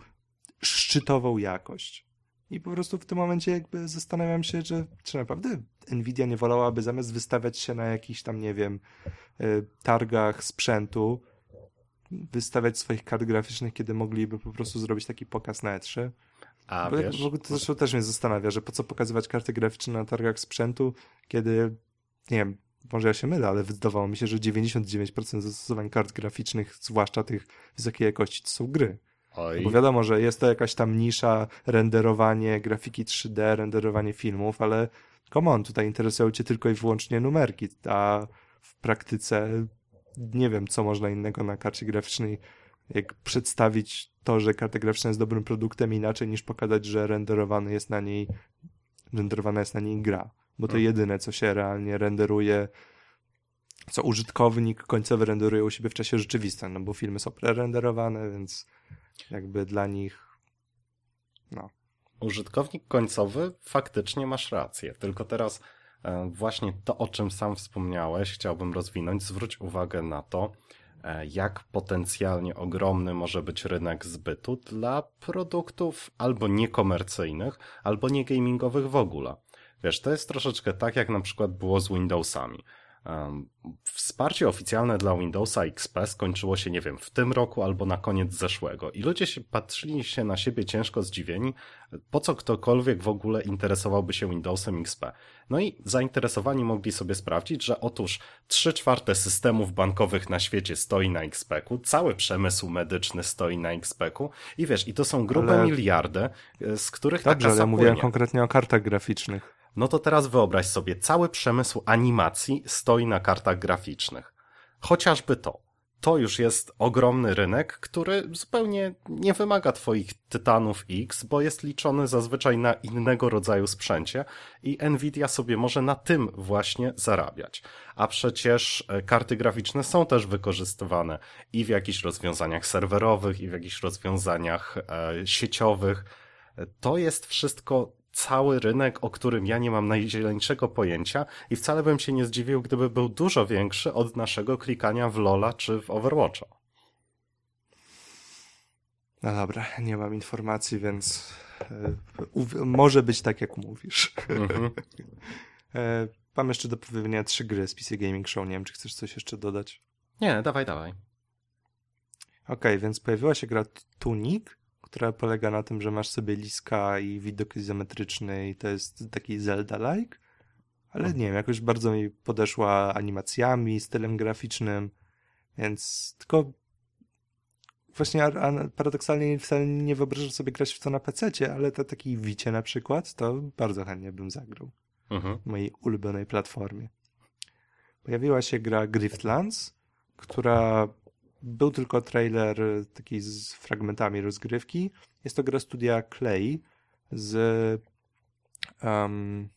szczytową jakość. I po prostu w tym momencie jakby zastanawiam się, że czy naprawdę Nvidia nie wolałaby zamiast wystawiać się na jakichś tam, nie wiem, y, targach sprzętu, wystawiać swoich kart graficznych, kiedy mogliby po prostu zrobić taki pokaz na E3. A Bo wiesz, w ogóle to zresztą też mnie zastanawia, że po co pokazywać karty graficzne na targach sprzętu, kiedy, nie wiem, może ja się mylę, ale wydawało mi się, że 99% zastosowań kart graficznych, zwłaszcza tych wysokiej jakości, to są gry. oj, Bo wiadomo, że jest to jakaś tam nisza, renderowanie grafiki 3D, renderowanie filmów, ale come on, tutaj interesują cię tylko i wyłącznie numerki, a w praktyce nie wiem, co można innego na karcie graficznej, jak przedstawić to, że karta graficzna jest dobrym produktem inaczej niż pokazać, że renderowany jest na niej, renderowana jest na niej gra. Bo to Hmm. jedyne, co się realnie renderuje, co użytkownik końcowy renderuje u siebie w czasie rzeczywistym, no bo filmy są prerenderowane, więc jakby dla nich no. użytkownik końcowy, faktycznie masz rację. Tylko teraz e, właśnie to, o czym sam wspomniałeś, chciałbym rozwinąć. Zwróć uwagę na to, jak potencjalnie ogromny może być rynek zbytu dla produktów albo niekomercyjnych, albo nie gamingowych w ogóle. Wiesz, to jest troszeczkę tak, jak na przykład było z Windowsami. Wsparcie oficjalne dla Windowsa XP skończyło się, nie wiem, w tym roku albo na koniec zeszłego. I ludzie się patrzyli się na siebie ciężko zdziwieni, po co ktokolwiek w ogóle interesowałby się Windowsem XP. No i zainteresowani mogli sobie sprawdzić, że otóż 3 czwarte systemów bankowych na świecie stoi na XP-ku, cały przemysł medyczny stoi na XP-ku i wiesz, i to są grube Ale- miliardy, e, z których Dobrze, ale kasa ja mówiłem konkretnie o kartach graficznych. No to teraz wyobraź sobie, cały przemysł animacji stoi na kartach graficznych. Chociażby to. To już jest ogromny rynek, który zupełnie nie wymaga twoich tytanów X, bo jest liczony zazwyczaj na innego rodzaju sprzęcie i Nvidia sobie może na tym właśnie zarabiać. A przecież e, karty graficzne są też wykorzystywane i w jakichś rozwiązaniach serwerowych, i w jakichś rozwiązaniach e, sieciowych. E, To jest wszystko cały rynek, o którym ja nie mam najzieloniejszego pojęcia i wcale bym się nie zdziwił, gdyby był dużo większy od naszego klikania w Lola czy w Overwatcha. No dobra, nie mam informacji, więc e, może być tak, jak mówisz. Mhm. E, mam jeszcze do powiedzenia trzy gry z PC Gaming Show. Nie wiem, czy chcesz coś jeszcze dodać. Nie, dawaj, dawaj. Okej, więc pojawiła się gra Tunic, która polega na tym, że masz sobie liska i widok izometryczny i to jest taki Zelda-like, ale nie wiem, jakoś bardzo mi podeszła animacjami, stylem graficznym, więc tylko właśnie paradoksalnie wcale nie wyobrażam sobie grać w to na PC, ale to taki Wicie na przykład, to bardzo chętnie bym zagrał Mhm. mojej ulubionej platformie. Pojawiła się gra Griftlands, która był tylko trailer e, taki z fragmentami rozgrywki. Jest to gra studia Clay, z, um,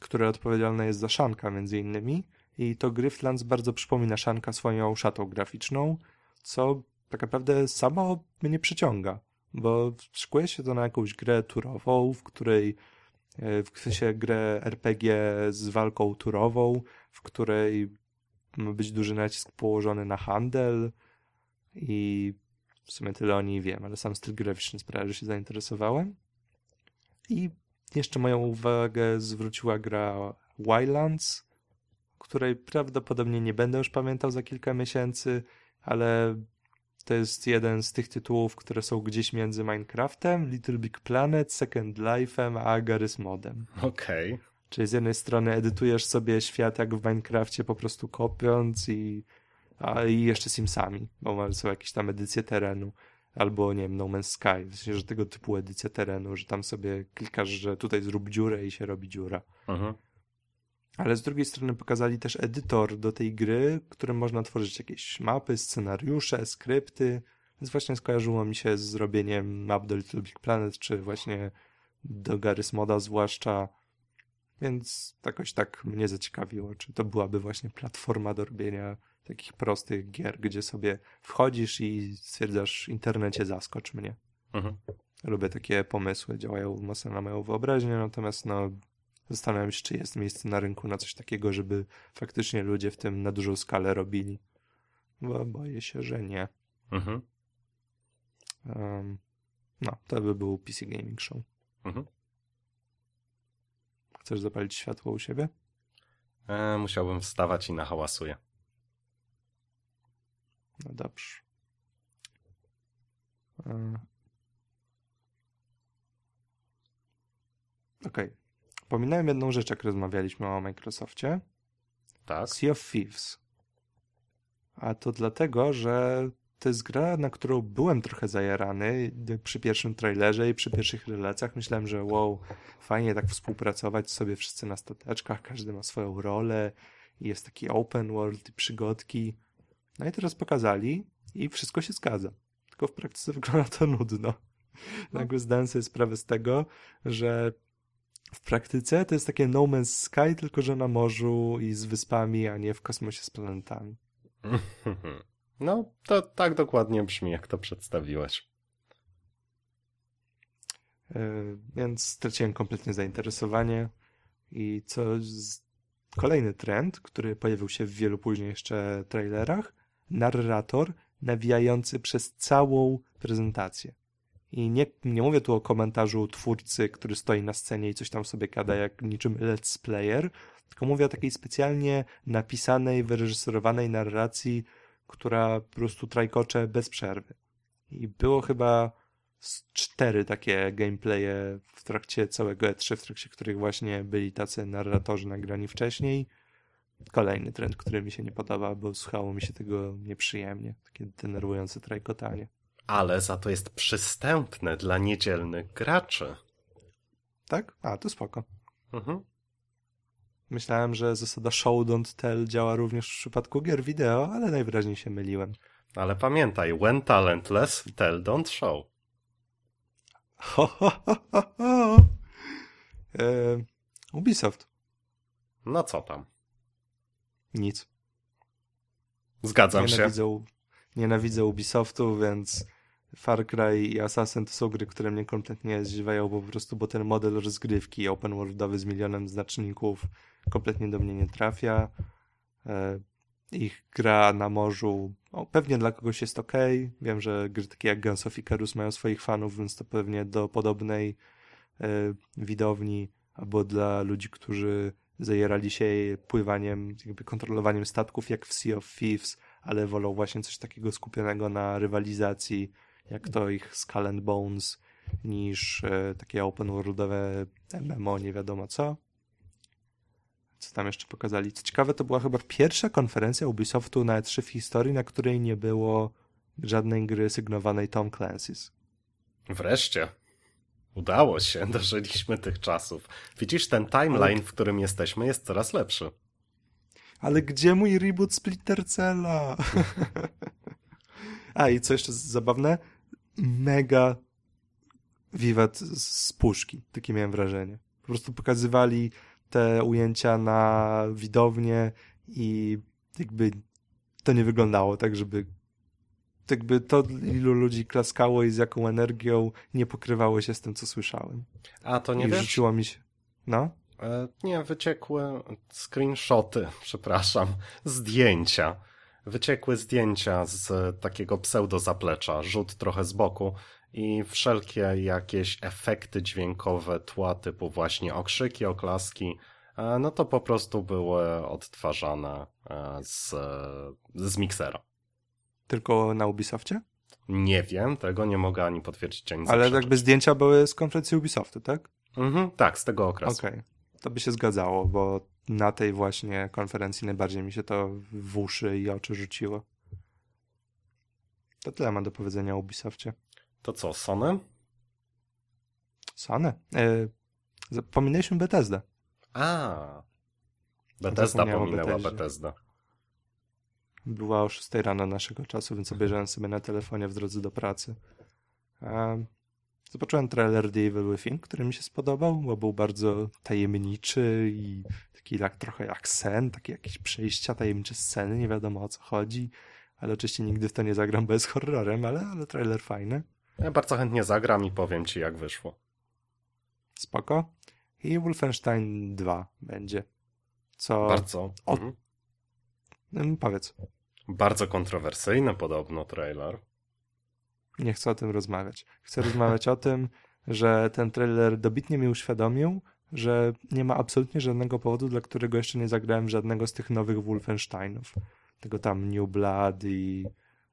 które odpowiedzialne jest za Shanka między innymi. I to Griftlands bardzo przypomina Shanka swoją szatą graficzną, co tak naprawdę samo mnie przyciąga, bo szykuje się to na jakąś grę turową, w której e, w sensie grę RPG z walką turową, w której ma być duży nacisk położony na handel i w sumie tyle o niej wiem, ale sam styl graficzny sprawia, że się zainteresowałem. I jeszcze moją uwagę zwróciła gra Wildlands, której prawdopodobnie nie będę już pamiętał za kilka miesięcy, ale to jest jeden z tych tytułów, które są gdzieś między Minecraftem, Little Big Planet, Second Life'em, a Garry's Modem. Okej. Czyli z jednej strony edytujesz sobie świat jak w Minecrafcie po prostu kopiąc i, a, i jeszcze Simsami, bo są jakieś tam edycje terenu. Albo, nie wiem, No Man's Sky, w sensie, że tego typu edycja terenu, że tam sobie klikasz, że tutaj zrób dziurę i się robi dziura. Mhm. Ale z drugiej strony pokazali też edytor do tej gry, którym można tworzyć jakieś mapy, scenariusze, skrypty, Więc właśnie skojarzyło mi się z zrobieniem map do Little Big Planet, czy właśnie do Garry's Moda zwłaszcza. Więc jakoś tak mnie zaciekawiło, czy to byłaby właśnie platforma do robienia takich prostych gier, gdzie sobie wchodzisz i stwierdzasz, internecie zaskocz mnie. Mhm. Lubię takie pomysły, działają mocno na moją wyobraźnię, natomiast no, zastanawiam się, czy jest miejsce na rynku na coś takiego, żeby faktycznie ludzie w tym na dużą skalę robili. Bo boję się, że nie. Mhm. Um, no, to by był PC Gaming Show. Mhm. Chcesz zapalić światło u siebie? E, musiałbym wstawać i nahałasuję. No dobrze. E, Okej. Okay. Pominąłem jedną rzecz, jak rozmawialiśmy o Microsoftie. Tak. Sea of Thieves. A to dlatego, że to jest gra, na którą byłem trochę zajarany przy pierwszym trailerze i przy pierwszych relacjach. Myślałem, że wow, fajnie tak współpracować sobie wszyscy na stateczkach, każdy ma swoją rolę i jest taki open world i przygodki. No i teraz pokazali i wszystko się zgadza. Tylko w praktyce wygląda to nudno. Nagle zdałem sobie sprawę z tego, że w praktyce to jest takie No Man's Sky, tylko że na morzu i z wyspami, a nie w kosmosie z planetami. No, to tak dokładnie brzmi, jak to przedstawiłeś. Yy, więc straciłem kompletnie zainteresowanie i co z... kolejny trend, który pojawił się w wielu później jeszcze trailerach, narrator nawijający przez całą prezentację. I nie, nie mówię tu o komentarzu twórcy, który stoi na scenie i coś tam sobie gada jak niczym let's player, tylko mówię o takiej specjalnie napisanej, wyreżyserowanej narracji, która po prostu trajkocze bez przerwy. I było chyba cztery takie gameplaye w trakcie całego E3, w trakcie których właśnie byli tacy narratorzy nagrani wcześniej. Kolejny trend, który mi się nie podoba, bo słuchało mi się tego nieprzyjemnie. Takie denerwujące trajkotanie. Ale za to jest przystępne dla niedzielnych graczy. Tak? A, to spoko. Mhm. Myślałem, że zasada show don't tell działa również w przypadku gier wideo, ale najwyraźniej się myliłem. Ale pamiętaj, when talentless, tell don't show. Ho, ho, ho, ho, ho. E, Ubisoft. No co tam? Nic. Zgadzam nienawidzę, się. Nienawidzę Ubisoftu, więc Far Cry i Assassin to są gry, które mnie kompletnie zdziwają po prostu, bo ten model rozgrywki open worldowy z milionem znaczników kompletnie do mnie nie trafia. E, ich gra na morzu o, pewnie dla kogoś jest ok. Wiem, że gry takie jak Guns of Icarus mają swoich fanów, więc to pewnie do podobnej e, widowni albo dla ludzi, którzy zajerali się pływaniem, jakby kontrolowaniem statków jak w Sea of Thieves, ale wolą właśnie coś takiego skupionego na rywalizacji, jak to ich Skull and Bones, niż e, takie open worldowe MMO, nie wiadomo co. Co tam jeszcze pokazali? Co ciekawe, to była chyba pierwsza konferencja Ubisoftu na E3 w historii, na której nie było żadnej gry sygnowanej Tom Clancy's. Wreszcie. Udało się, dożyliśmy tych czasów. Widzisz, ten timeline, w którym jesteśmy, jest coraz lepszy. Ale gdzie mój reboot Splitter Cella? A i co jeszcze zabawne? Mega wiwat z puszki. Takie miałem wrażenie. Po prostu pokazywali te ujęcia na widownię i jakby to nie wyglądało tak, żeby jakby to, ilu ludzi klaskało i z jaką energią nie pokrywało się z tym, co słyszałem. A to nie I wiesz? rzuciło mi się. No? E, nie, wyciekły screenshoty, przepraszam, zdjęcia. Wyciekły zdjęcia z takiego pseudo zaplecza, rzut trochę z boku i wszelkie jakieś efekty dźwiękowe tła typu właśnie okrzyki, oklaski, e, no to po prostu były odtwarzane e, z, z miksera. Tylko na Ubisoftie? Nie wiem, tego nie mogę ani potwierdzić, ani Ale jakby zdjęcia były z konferencji Ubisoftu, tak? Mhm, tak, z tego okresu. Okej, okay. to by się zgadzało, bo na tej właśnie konferencji najbardziej mi się to w uszy i oczy rzuciło. To tyle mam do powiedzenia o Ubisoftie. To co, Sony? Sony? E, pominęliśmy Bethesda. A, Bethesda pominęła Bethesda. Była o 6 rano naszego czasu, więc obejrzałem sobie na telefonie w drodze do pracy. Zobaczyłem trailer The Evil Within, który mi się spodobał, bo był bardzo tajemniczy i taki jak, trochę jak sen, takie jakieś przejścia, tajemnicze sceny, nie wiadomo o co chodzi, ale oczywiście nigdy w to nie zagram, bo jest horrorem, ale, ale trailer fajny. Ja bardzo chętnie zagram i powiem ci jak wyszło. Spoko. I Wolfenstein 2 będzie. Co... Bardzo. O... Mhm. Mm, powiedz. Bardzo kontrowersyjny podobno trailer. Nie chcę o tym rozmawiać. Chcę rozmawiać o tym, że ten trailer dobitnie mi uświadomił, że nie ma absolutnie żadnego powodu, dla którego jeszcze nie zagrałem żadnego z tych nowych Wolfensteinów. Tego tam New Blood i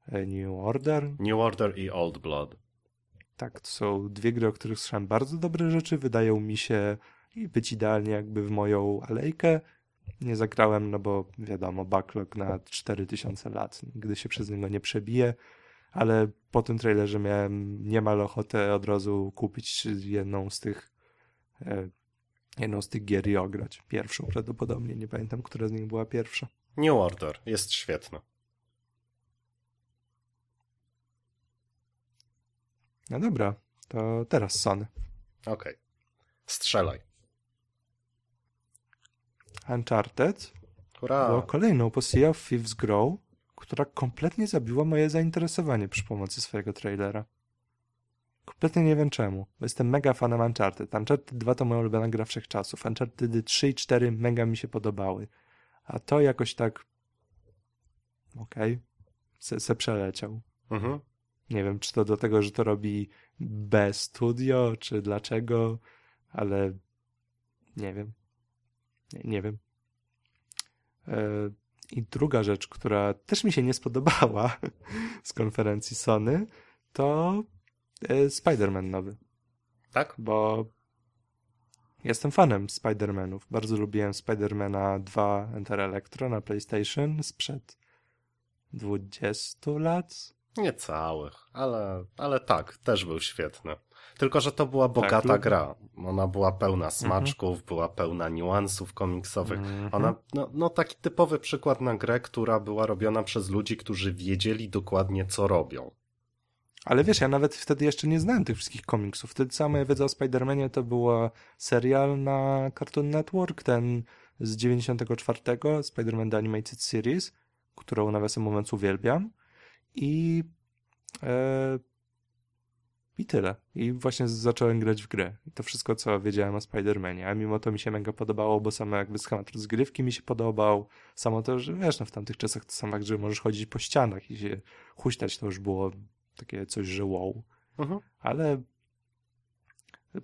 e, New Order. New Order i Old Blood. Tak, to są dwie gry, o których słyszałem bardzo dobre rzeczy. Wydają mi się być idealnie jakby w moją alejkę. Nie zagrałem, no bo wiadomo, backlog na 4000 lat, gdy się przez niego nie przebije ale po tym trailerze miałem niemal ochotę od razu kupić jedną z tych e, jedną z tych gier i ograć. Pierwszą prawdopodobnie, nie pamiętam, która z nich była pierwsza. New Order, jest świetna. No dobra, to teraz Sony. Okej. Okay. Strzelaj. Uncharted Hurra. było kolejną po Sea of Thieves grą, która kompletnie zabiła moje zainteresowanie przy pomocy swojego trailera. Kompletnie nie wiem czemu, bo jestem mega fanem Uncharted. Uncharted 2 to moja ulubiona gra wszechczasów. Uncharted 3 i 4 mega mi się podobały. A to jakoś tak... Okej. Okay. Se, se przeleciał. Mhm. Nie wiem, czy to do tego, że to robi B Studio, czy dlaczego, ale nie wiem. Nie, nie wiem. E, i druga rzecz, która też mi się nie spodobała z konferencji Sony, to e, Spider-Man nowy. Tak? Bo jestem fanem Spider-Manów. Bardzo lubiłem Spider-Mana 2 Enter Electro na PlayStation sprzed 20 lat. Niecałych, ale, ale tak, też był świetny. Tylko, że to była tak, bogata tak, gra. Ona była pełna mhm. smaczków, mhm. była pełna niuansów komiksowych. Mhm. Ona, no, no taki typowy przykład na grę, która była robiona przez ludzi, którzy wiedzieli dokładnie, co robią. Ale wiesz, ja nawet wtedy jeszcze nie znałem tych wszystkich komiksów. Wtedy moja wiedza o Spider-Manie to była serial na Cartoon Network, ten z 94, Spider-Man The Animated Series, którą nawiasem mówiąc uwielbiam. I e, i tyle. I właśnie zacząłem grać w grę. I to wszystko, co wiedziałem o Spider-Manie. A mimo to mi się mega podobało, bo samo jakby schemat rozgrywki mi się podobał. Samo to, że wiesz, no w tamtych czasach to sam fakt, że możesz chodzić po ścianach i się huśtać, to już było takie coś, że wow. Mhm. Ale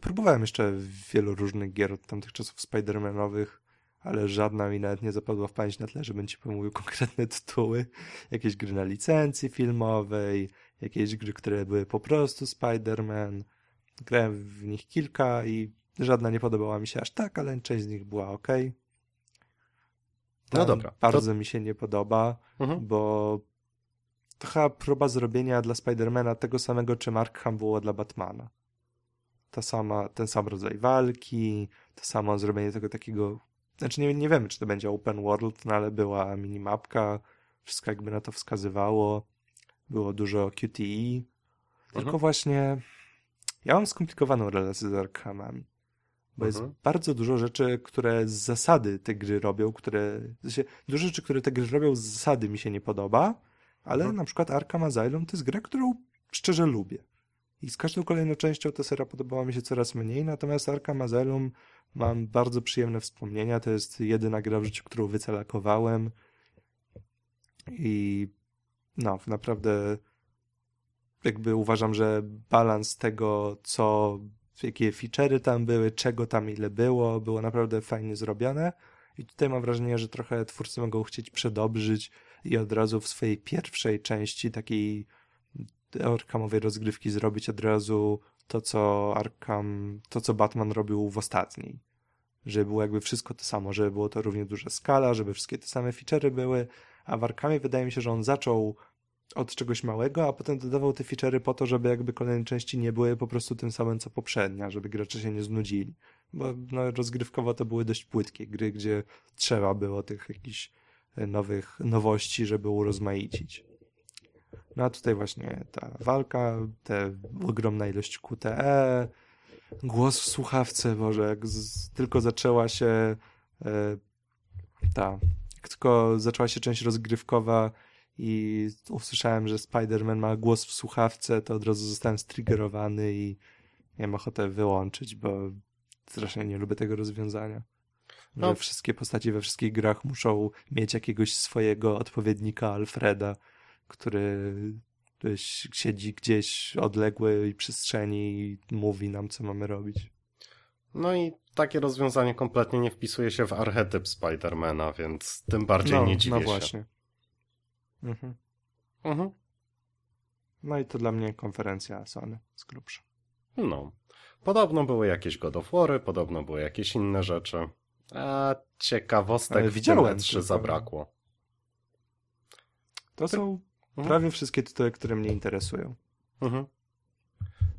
próbowałem jeszcze wielu różnych gier od tamtych czasów Spider-Manowych, ale żadna mi nawet nie zapadła w pamięć na tle, żebym ci pomówił konkretne tytuły. Jakieś gry na licencji filmowej, jakieś gry, które były po prostu Spider-Man. Grałem w nich kilka i żadna nie podobała mi się aż tak, ale część z nich była ok. No dobra. Bardzo to... mi się nie podoba, mhm. bo to chyba próba zrobienia dla Spidermana tego samego, czym Arkham było dla Batmana. Ta sama, ten sam rodzaj walki, to samo zrobienie tego takiego, znaczy nie, nie wiemy, czy to będzie open world, no ale była minimapka, wszystko jakby na to wskazywało było dużo QTE, tylko mhm. właśnie ja mam skomplikowaną relację z Arkhamami, bo mhm. jest bardzo dużo rzeczy, które z zasady te gry robią, które, w sensie, dużo rzeczy, które te gry robią z zasady mi się nie podoba, ale mhm. na przykład Arkham Asylum to jest gra, którą szczerze lubię. I z każdą kolejną częścią ta seria podobała mi się coraz mniej, natomiast Arkham Asylum mam bardzo przyjemne wspomnienia. To jest jedyna gra w życiu, którą wycelakowałem. I no, naprawdę jakby uważam, że balans tego, co, jakie feature'y tam były, czego tam ile było, było naprawdę fajnie zrobione. I tutaj mam wrażenie, że trochę twórcy mogą chcieć przedobrzyć i od razu w swojej pierwszej części takiej Arkhamowej rozgrywki zrobić od razu to, co Arkham, to, co Batman robił w ostatniej. Żeby było jakby wszystko to samo, żeby było to równie duża skala, żeby wszystkie te same feature'y były, a w wydaje mi się, że on zaczął od czegoś małego, a potem dodawał te feature'y po to, żeby jakby kolejne części nie były po prostu tym samym co poprzednia, żeby gracze się nie znudzili. Bo no, rozgrywkowo to były dość płytkie gry, gdzie trzeba było tych jakichś nowych nowości, żeby urozmaicić. No a tutaj właśnie ta walka, ta ogromna ilość QTE, głos w słuchawce, Boże, jak z, tylko zaczęła się e, ta, tylko zaczęła się część rozgrywkowa i usłyszałem, że Spider-Man ma głos w słuchawce, to od razu zostałem striggerowany i miałem ochotę wyłączyć, bo strasznie nie lubię tego rozwiązania. No. Że wszystkie postaci we wszystkich grach muszą mieć jakiegoś swojego odpowiednika Alfreda, który siedzi gdzieś odległej przestrzeni i mówi nam, co mamy robić. No i takie rozwiązanie kompletnie nie wpisuje się w archetyp Spidermana, więc tym bardziej no, nie dziwię no się. właśnie. Mhm. Mhm. No i to dla mnie konferencja Sony z grubsza. No. Podobno były jakieś God of War'y, podobno były jakieś inne rzeczy. A ciekawostek Ale widziałem, w tym zabrakło. To są mhm. prawie wszystkie tytuły, które mnie interesują. Mhm.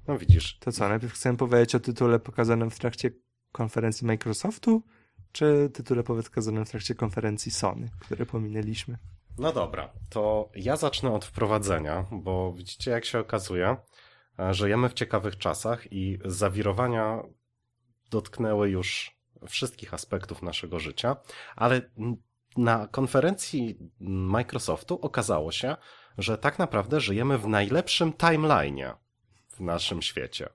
No widzisz. To co, najpierw chcę powiedzieć o tytule pokazanym w trakcie konferencji Microsoftu, czy tytule pokazanym w trakcie konferencji Sony, które pominęliśmy? No dobra, to ja zacznę od wprowadzenia, bo widzicie, jak się okazuje, e, żyjemy w ciekawych czasach i zawirowania dotknęły już wszystkich aspektów naszego życia, ale na konferencji Microsoftu okazało się, że tak naprawdę żyjemy w najlepszym timeline'ie w naszym świecie.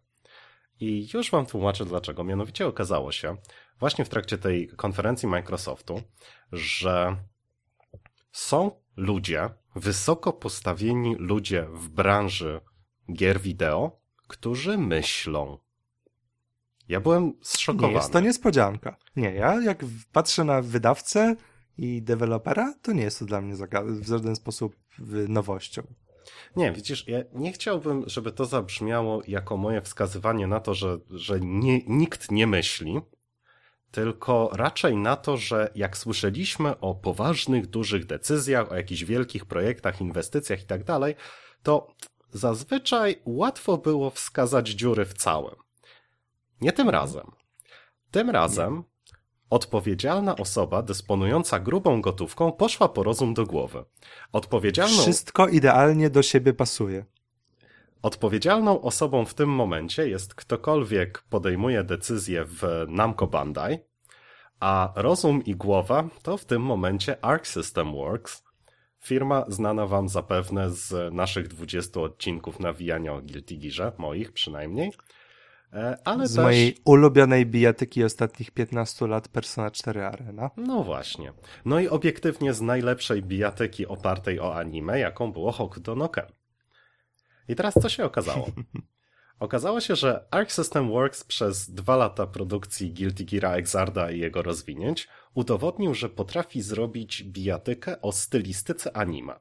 I już wam tłumaczę dlaczego. Mianowicie okazało się właśnie w trakcie tej konferencji Microsoftu, że są ludzie, wysoko postawieni ludzie w branży gier wideo, którzy myślą. Ja byłem zszokowany. Nie jest to niespodzianka. Nie, ja jak patrzę na wydawcę i dewelopera, to nie jest to dla mnie w żaden sposób nowością. Nie, widzisz, ja nie chciałbym, żeby to zabrzmiało jako moje wskazywanie na to, że, że nie, nikt nie myśli, tylko raczej na to, że jak słyszeliśmy o poważnych, dużych decyzjach, o jakichś wielkich projektach, inwestycjach i tak dalej, to zazwyczaj łatwo było wskazać dziury w całym. Nie tym razem. Tym razem odpowiedzialna osoba dysponująca grubą gotówką poszła po rozum do głowy. Odpowiedzialną... Wszystko idealnie do siebie pasuje. Odpowiedzialną osobą w tym momencie jest ktokolwiek podejmuje decyzję w Namco Bandai, a rozum i głowa to w tym momencie Arc System Works, firma znana wam zapewne z naszych 20 odcinków nawijania o Guilty Gearze, moich przynajmniej. E, ale z też... mojej ulubionej bijatyki ostatnich 15 lat Persona 4 Arena. No właśnie. No i obiektywnie z najlepszej bijatyki opartej o anime, jaką było Hokuto no Ken. I teraz co się okazało? Okazało się, że Arc System Works przez dwa lata produkcji Guilty Gear Exarda i jego rozwinięć udowodnił, że potrafi zrobić bijatykę o stylistyce anime.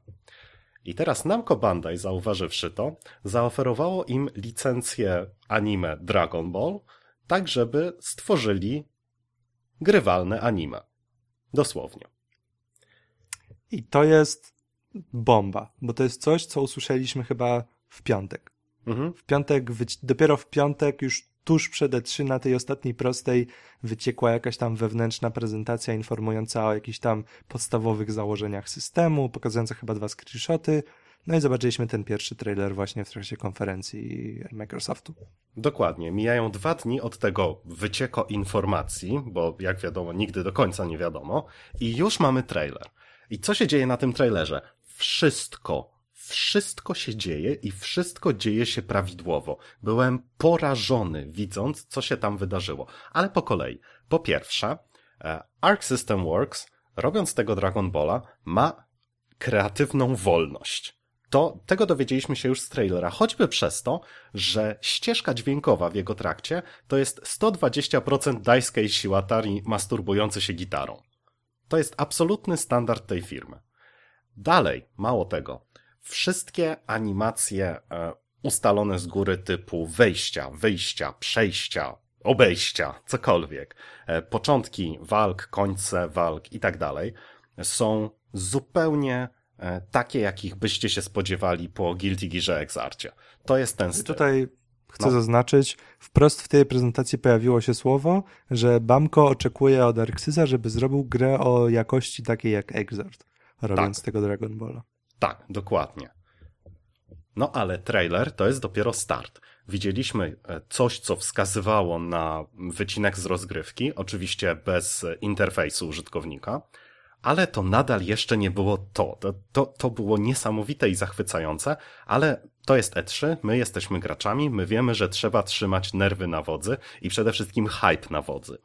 I teraz Namco Bandai, zauważywszy to, zaoferowało im licencję anime Dragon Ball, tak żeby stworzyli grywalne anime. Dosłownie. I to jest bomba, bo to jest coś, co usłyszeliśmy chyba w piątek. Mhm. W piątek, dopiero w piątek, już tuż przed E3 na tej ostatniej prostej wyciekła jakaś tam wewnętrzna prezentacja informująca o jakichś tam podstawowych założeniach systemu, pokazująca chyba dwa screenshoty. No i zobaczyliśmy ten pierwszy trailer właśnie w trakcie konferencji Microsoftu. Dokładnie. Mijają dwa dni od tego wycieko informacji, bo jak wiadomo, nigdy do końca nie wiadomo, i już mamy trailer. I co się dzieje na tym trailerze? Wszystko wszystko się dzieje i wszystko dzieje się prawidłowo. Byłem porażony widząc, co się tam wydarzyło. Ale po kolei. Po pierwsze, Arc System Works, robiąc tego Dragon Balla, ma kreatywną wolność. To, tego dowiedzieliśmy się już z trailera, choćby przez to, że ścieżka dźwiękowa w jego trakcie to jest 120% Daisuke Shiwatari masturbujący się gitarą. To jest absolutny standard tej firmy. Dalej, mało tego, wszystkie animacje e, ustalone z góry typu wejścia, wyjścia, przejścia, obejścia, cokolwiek, e, początki walk, końce walk i tak dalej, są zupełnie e, takie, jakich byście się spodziewali po Guilty Gearze Exarcie. To jest ten styl. Tutaj chcę no. zaznaczyć, wprost w tej prezentacji pojawiło się słowo, że Bamko oczekuje od Arxisa, żeby zrobił grę o jakości takiej jak Exart. robiąc tak. tego Dragon Balla. Tak, dokładnie. No ale trailer to jest dopiero start. Widzieliśmy e, coś, co wskazywało na wycinek z rozgrywki, oczywiście bez interfejsu użytkownika, ale to nadal jeszcze nie było to. To, to. to było niesamowite i zachwycające, ale to jest E3, my jesteśmy graczami, my wiemy, że trzeba trzymać nerwy na wodzy i przede wszystkim hype na wodzy.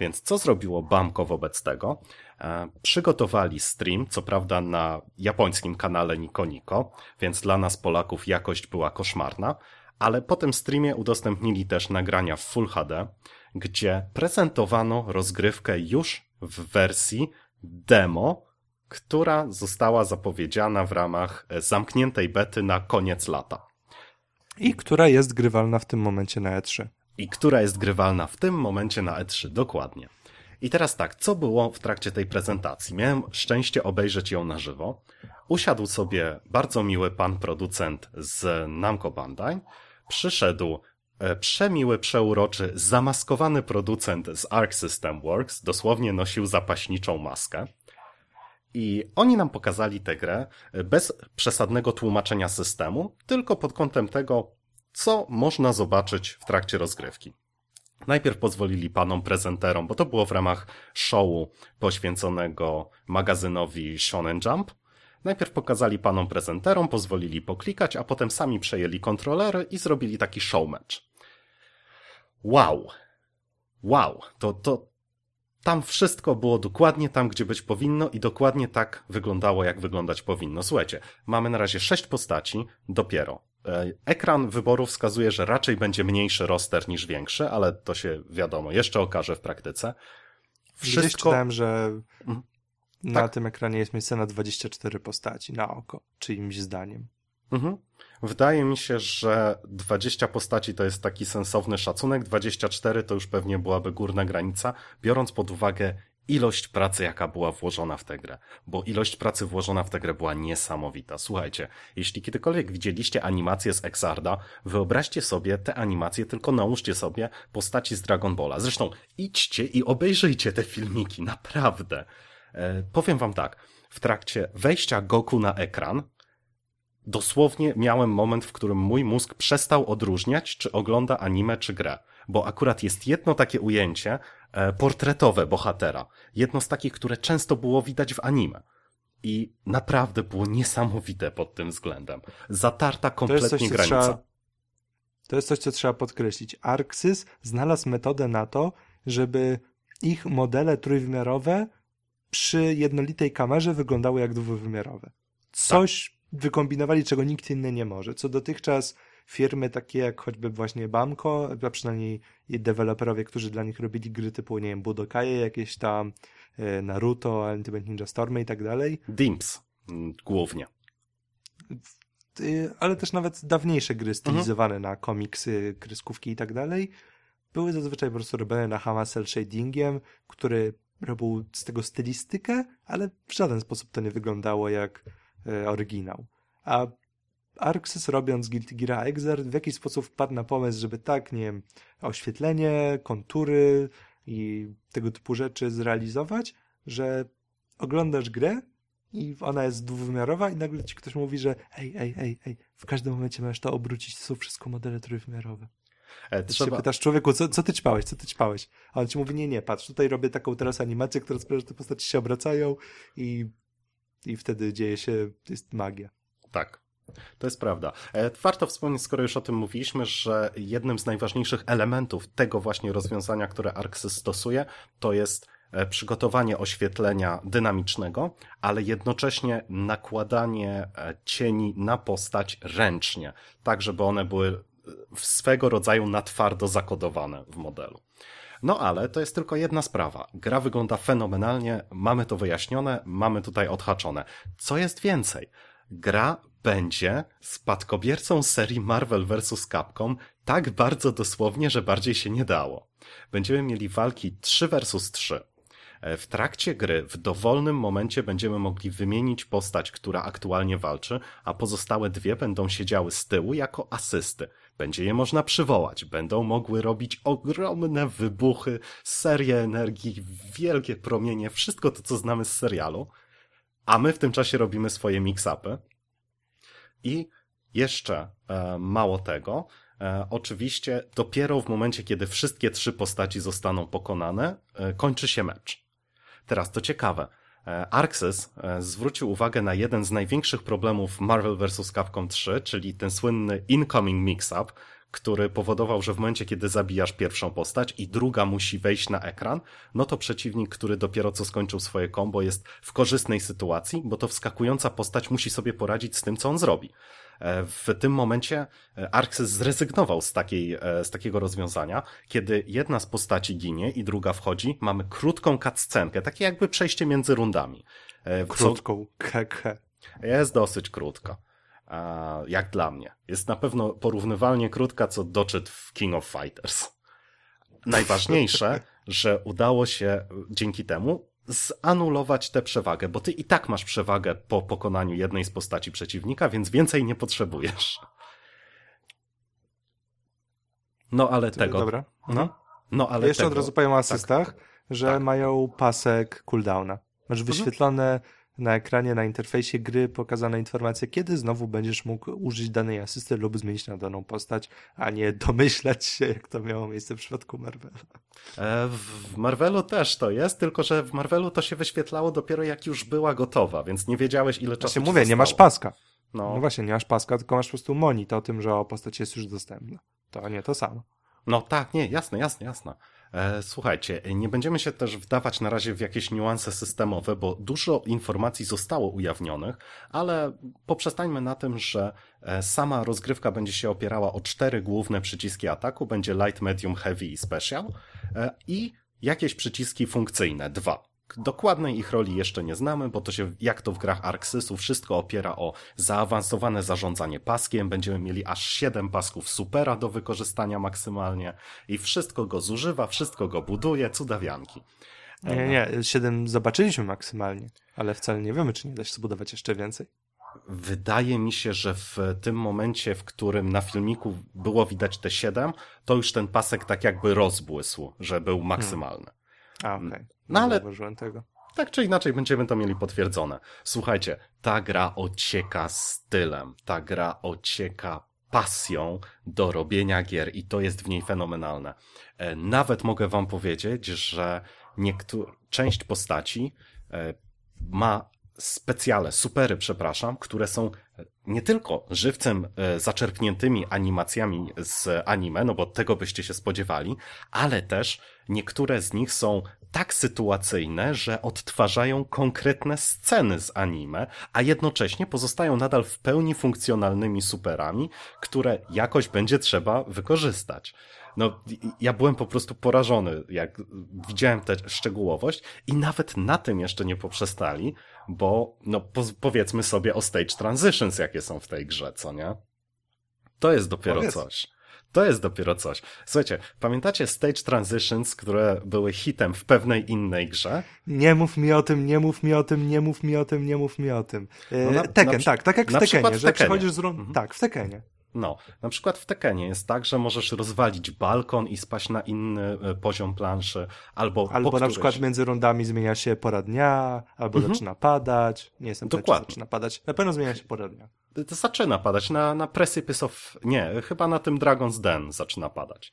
Więc co zrobiło Bamko wobec tego? E, przygotowali stream, co prawda na japońskim kanale Niko Niko, więc dla nas Polaków jakość była koszmarna, ale po tym streamie udostępnili też nagrania w Full HD, gdzie prezentowano rozgrywkę już w wersji demo, która została zapowiedziana w ramach zamkniętej bety na koniec lata. I która jest grywalna w tym momencie na E3. I która jest grywalna w tym momencie na E3, dokładnie. I teraz tak, co było w trakcie tej prezentacji? Miałem szczęście obejrzeć ją na żywo. Usiadł sobie bardzo miły pan producent z Namco Bandai. Przyszedł e, przemiły, przeuroczy, zamaskowany producent z Arc System Works. Dosłownie nosił zapaśniczą maskę. I oni nam pokazali tę grę e, bez przesadnego tłumaczenia systemu, tylko pod kątem tego, co można zobaczyć w trakcie rozgrywki. Najpierw pozwolili panom prezenterom, bo to było w ramach showu poświęconego magazynowi Shonen Jump. Najpierw pokazali panom prezenterom, pozwolili poklikać, a potem sami przejęli kontrolery i zrobili taki show match. Wow! Wow! To, to, tam wszystko było dokładnie tam, gdzie być powinno i dokładnie tak wyglądało, jak wyglądać powinno. Słuchajcie, mamy na razie sześć postaci, dopiero. E, ekran wyboru wskazuje, że raczej będzie mniejszy roster niż większy, ale to się wiadomo, jeszcze okaże w praktyce. Wszystko... Gdzieś czytałem, że mhm. na tak. tym ekranie jest miejsce na 24 postaci na oko, czyimś zdaniem. Mhm. Wydaje mi się, że 20 postaci to jest taki sensowny szacunek, 24 to już pewnie byłaby górna granica, biorąc pod uwagę ilość pracy, jaka była włożona w tę grę. Bo ilość pracy włożona w tę grę była niesamowita. Słuchajcie, jeśli kiedykolwiek widzieliście animacje z Exarda, wyobraźcie sobie te animacje, tylko nałóżcie sobie postaci z Dragon Balla. Zresztą idźcie i obejrzyjcie te filmiki, naprawdę. E, powiem wam tak, w trakcie wejścia Goku na ekran, dosłownie miałem moment, w którym mój mózg przestał odróżniać, czy ogląda anime, czy grę. Bo akurat jest jedno takie ujęcie portretowe bohatera. Jedno z takich, które często było widać w anime. I naprawdę było niesamowite pod tym względem. Zatarta kompletnie to coś, granica. Trzeba, to jest coś, co trzeba podkreślić. Arxis znalazł metodę na to, żeby ich modele trójwymiarowe przy jednolitej kamerze wyglądały jak dwuwymiarowe. Coś tak wykombinowali, czego nikt inny nie może. Co dotychczas firmy takie jak choćby właśnie Bamco, a przynajmniej deweloperowie, którzy dla nich robili gry typu, nie wiem, Budokaje, jakieś tam e, Naruto, Ultimate Ninja Stormy i tak dalej. Dimps mm, głównie. Ale też nawet dawniejsze gry stylizowane mhm. na komiksy, kreskówki i tak dalej, były zazwyczaj po prostu robione na Hama Cell Shadingiem, który robił z tego stylistykę, ale w żaden sposób to nie wyglądało jak E, oryginał. A Arxis robiąc Guilty Gear Exert w jakiś sposób wpadł na pomysł, żeby tak, nie wiem, oświetlenie, kontury i tego typu rzeczy zrealizować, że oglądasz grę i ona jest dwuwymiarowa i nagle ci ktoś mówi, że ej, ej, ej, ej, w każdym momencie możesz to obrócić, to są wszystko modele trójwymiarowe. E, trzeba... się pytasz człowieku, co, co ty ćpałeś, co ty ćpałeś? A on ci mówi, nie, nie, patrz, tutaj robię taką teraz animację, która sprawia, że te postaci się obracają i i wtedy dzieje się, jest magia. Tak. To jest prawda. E, warto wspomnieć, skoro już o tym mówiliśmy, że jednym z najważniejszych elementów tego właśnie rozwiązania, które ArcSys stosuje, to jest e, przygotowanie oświetlenia dynamicznego, ale jednocześnie nakładanie e, cieni na postać ręcznie, tak żeby one były swego rodzaju na twardo zakodowane w modelu. No ale to jest tylko jedna sprawa. Gra wygląda fenomenalnie, mamy to wyjaśnione, mamy tutaj odhaczone. Co jest więcej? Gra będzie spadkobiercą serii Marvel vs. Capcom tak bardzo dosłownie, że bardziej się nie dało. Będziemy mieli walki 3 vs 3. E, w trakcie gry w dowolnym momencie będziemy mogli wymienić postać, która aktualnie walczy, a pozostałe dwie będą siedziały z tyłu jako asysty. Będzie je można przywołać, będą mogły robić ogromne wybuchy, serię energii, wielkie promienie, wszystko to, co znamy z serialu, a my w tym czasie robimy swoje mix-upy. I jeszcze e, mało tego, e, oczywiście dopiero w momencie, kiedy wszystkie trzy postaci zostaną pokonane, e, kończy się mecz. Teraz to ciekawe. Arxis e, zwrócił uwagę na jeden z największych problemów Marvel vs. Capcom 3, czyli ten słynny incoming mix-up, który powodował, że w momencie, kiedy zabijasz pierwszą postać i druga musi wejść na ekran, no to przeciwnik, który dopiero co skończył swoje combo, jest w korzystnej sytuacji, bo to wskakująca postać musi sobie poradzić z tym, co on zrobi. E, w tym momencie e, Arxis zrezygnował z, takiej, e, z takiego rozwiązania. Kiedy jedna z postaci ginie i druga wchodzi, mamy krótką cutscenkę, takie jakby przejście między rundami. Krótką, keke. Jest dosyć krótka. Jak dla mnie. Jest na pewno porównywalnie krótka, co doczyt w King of Fighters. Najważniejsze, że udało się dzięki temu zanulować tę przewagę, bo ty i tak masz przewagę po pokonaniu jednej z postaci przeciwnika, więc więcej nie potrzebujesz. No ale tego. Dobra. No, mhm. no ale Jeszcze tego... od razu powiem o asystach, tak. że tak. mają pasek cooldowna. Masz mhm. wyświetlone mhm na ekranie, na interfejsie gry pokazana informacja, kiedy znowu będziesz mógł użyć danej asysty lub zmienić na daną postać, a nie domyślać się, jak to miało miejsce w przypadku Marvela. E, w Marvelu też to jest, tylko że w Marvelu to się wyświetlało dopiero jak już była gotowa, więc nie wiedziałeś ile czasu Właśnie mówię, nie masz paska. No. no właśnie, nie masz paska, tylko masz po prostu monit o tym, że postać jest już dostępna. To nie to samo. No tak, nie, jasne, jasne, jasne. E, słuchajcie, nie będziemy się też wdawać na razie w jakieś niuanse systemowe, bo dużo informacji zostało ujawnionych, ale poprzestańmy na tym, że e, sama rozgrywka będzie się opierała o cztery główne przyciski ataku, będzie light, medium, heavy i special e, i jakieś przyciski funkcyjne, dwa. Dokładnej ich roli jeszcze nie znamy, bo to się, jak to w grach Arxysu, wszystko opiera o zaawansowane zarządzanie paskiem. Będziemy mieli aż 7 pasków supera do wykorzystania maksymalnie i wszystko go zużywa, wszystko go buduje, cudawianki. Nie, nie, nie, 7 zobaczyliśmy maksymalnie, ale wcale nie wiemy, czy nie da się zbudować jeszcze więcej. Wydaje mi się, że w tym momencie, w którym na filmiku było widać te 7, to już ten pasek tak jakby rozbłysł, że był maksymalny. Hmm. A, okej. Okay. No ale tego. tak czy inaczej będziemy to mieli potwierdzone. Słuchajcie, ta gra ocieka stylem, ta gra ocieka pasją do robienia gier i to jest w niej fenomenalne. E, nawet mogę wam powiedzieć, że niektóre, część postaci e, ma specjale, supery, przepraszam, które są nie tylko żywcem e, zaczerpniętymi animacjami z anime, no bo tego byście się spodziewali, ale też niektóre z nich są tak sytuacyjne, że odtwarzają konkretne sceny z anime, a jednocześnie pozostają nadal w pełni funkcjonalnymi superami, które jakoś będzie trzeba wykorzystać. No, ja byłem po prostu porażony, jak widziałem tę szczegółowość i nawet na tym jeszcze nie poprzestali, bo, no, po, powiedzmy sobie o stage transitions, jakie są w tej grze, co nie? To jest dopiero Powiedz. coś. To jest dopiero coś. Słuchajcie, pamiętacie Stage Transitions, które były hitem w pewnej innej grze? Nie mów mi o tym, nie mów mi o tym, nie mów mi o tym, nie mów mi o tym. No na, Tekken, na, tak, tak jak w Tekkenie, że przechodzisz z rund... Mhm. Tak, w Tekkenie. No, na przykład w Tekenie jest tak, że możesz rozwalić balkon i spaść na inny e, poziom planszy, albo Albo na przykład między rundami zmienia się pora dnia, albo mhm. zaczyna padać. Nie jestem pewien, czy zaczyna padać. Na pewno zmienia się pora dnia. To zaczyna padać na, na Precipice of... Nie, chyba na tym Dragon's Den zaczyna padać.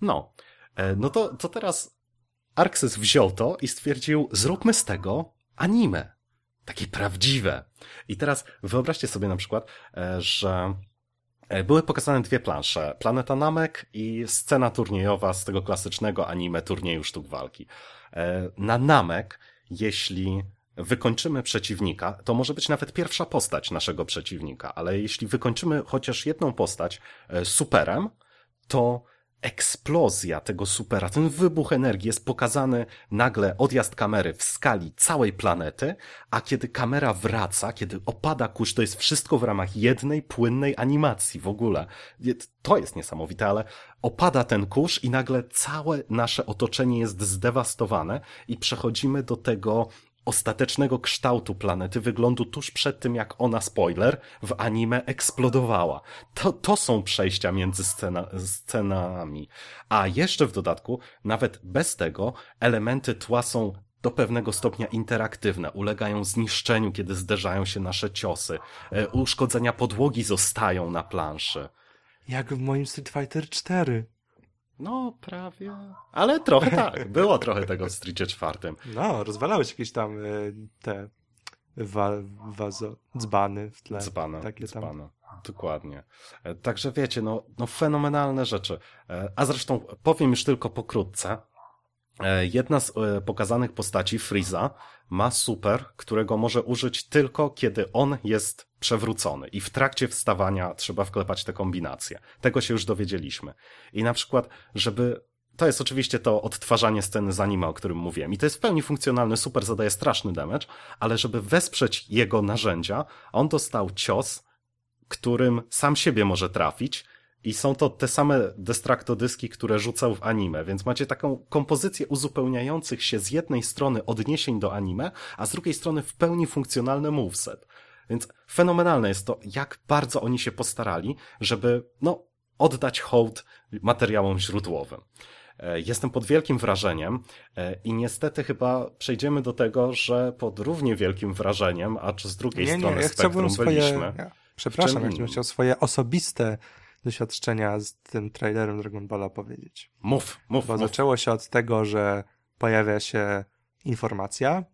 No, e, no to, to teraz Arxis wziął to i stwierdził, zróbmy z tego anime. Takie prawdziwe. I teraz wyobraźcie sobie na przykład, e, że E, były pokazane dwie plansze. Planeta Namek i scena turniejowa z tego klasycznego anime turnieju sztuk walki. Na Namek, jeśli wykończymy przeciwnika, to może być nawet pierwsza postać naszego przeciwnika, ale jeśli wykończymy chociaż jedną postać e, superem, to eksplozja tego supera, ten wybuch energii jest pokazany nagle odjazd kamery w skali całej planety, a kiedy kamera wraca, kiedy opada kurz, to jest wszystko w ramach jednej płynnej animacji w ogóle. To jest niesamowite, ale opada ten kurz i nagle całe nasze otoczenie jest zdewastowane i przechodzimy do tego ostatecznego kształtu planety, wyglądu tuż przed tym, jak ona, spoiler, w anime eksplodowała. To, to są przejścia między scena, scenami. A jeszcze w dodatku, nawet bez tego, elementy tła są do pewnego stopnia interaktywne, ulegają zniszczeniu, kiedy zderzają się nasze ciosy, e, uszkodzenia podłogi zostają na planszy. Jak w moim Street Fighter 4. No, prawie. Ale trochę tak. Było trochę tego w Streetie 4. No, rozwalałeś jakieś tam y, te wa wazo, dzbany w tle. Dzbany, takie dzbany. Tam. Dokładnie. E, także wiecie, no, no fenomenalne rzeczy. E, a zresztą powiem już tylko pokrótce. E, jedna z pokazanych postaci, Freeza, ma super, którego może użyć tylko kiedy on jest przewrócony i w trakcie wstawania trzeba wklepać te kombinacje. Tego się już dowiedzieliśmy. I na przykład, żeby to jest oczywiście to odtwarzanie sceny z anime, o którym mówiłem. I to jest w pełni funkcjonalny, super, zadaje straszny damage, ale żeby wesprzeć jego narzędzia, on dostał cios, którym sam siebie może trafić, i są to te same destraktodyski, które rzucał w anime, więc macie taką kompozycję uzupełniających się z jednej strony odniesień do anime, a z drugiej strony w pełni funkcjonalny moveset. Więc fenomenalne jest to, jak bardzo oni się postarali, żeby, no, oddać hołd materiałom źródłowym. E, jestem pod wielkim wrażeniem e, i niestety chyba przejdziemy do tego, że pod równie wielkim wrażeniem, a czy z drugiej nie, strony nie, ja spektrum swoje, byliśmy. Ja, przepraszam, ja chciał swoje osobiste doświadczenia z tym trailerem Dragon Balla powiedzieć. Mów, mów. Bo mów. zaczęło się od tego, że pojawia się informacja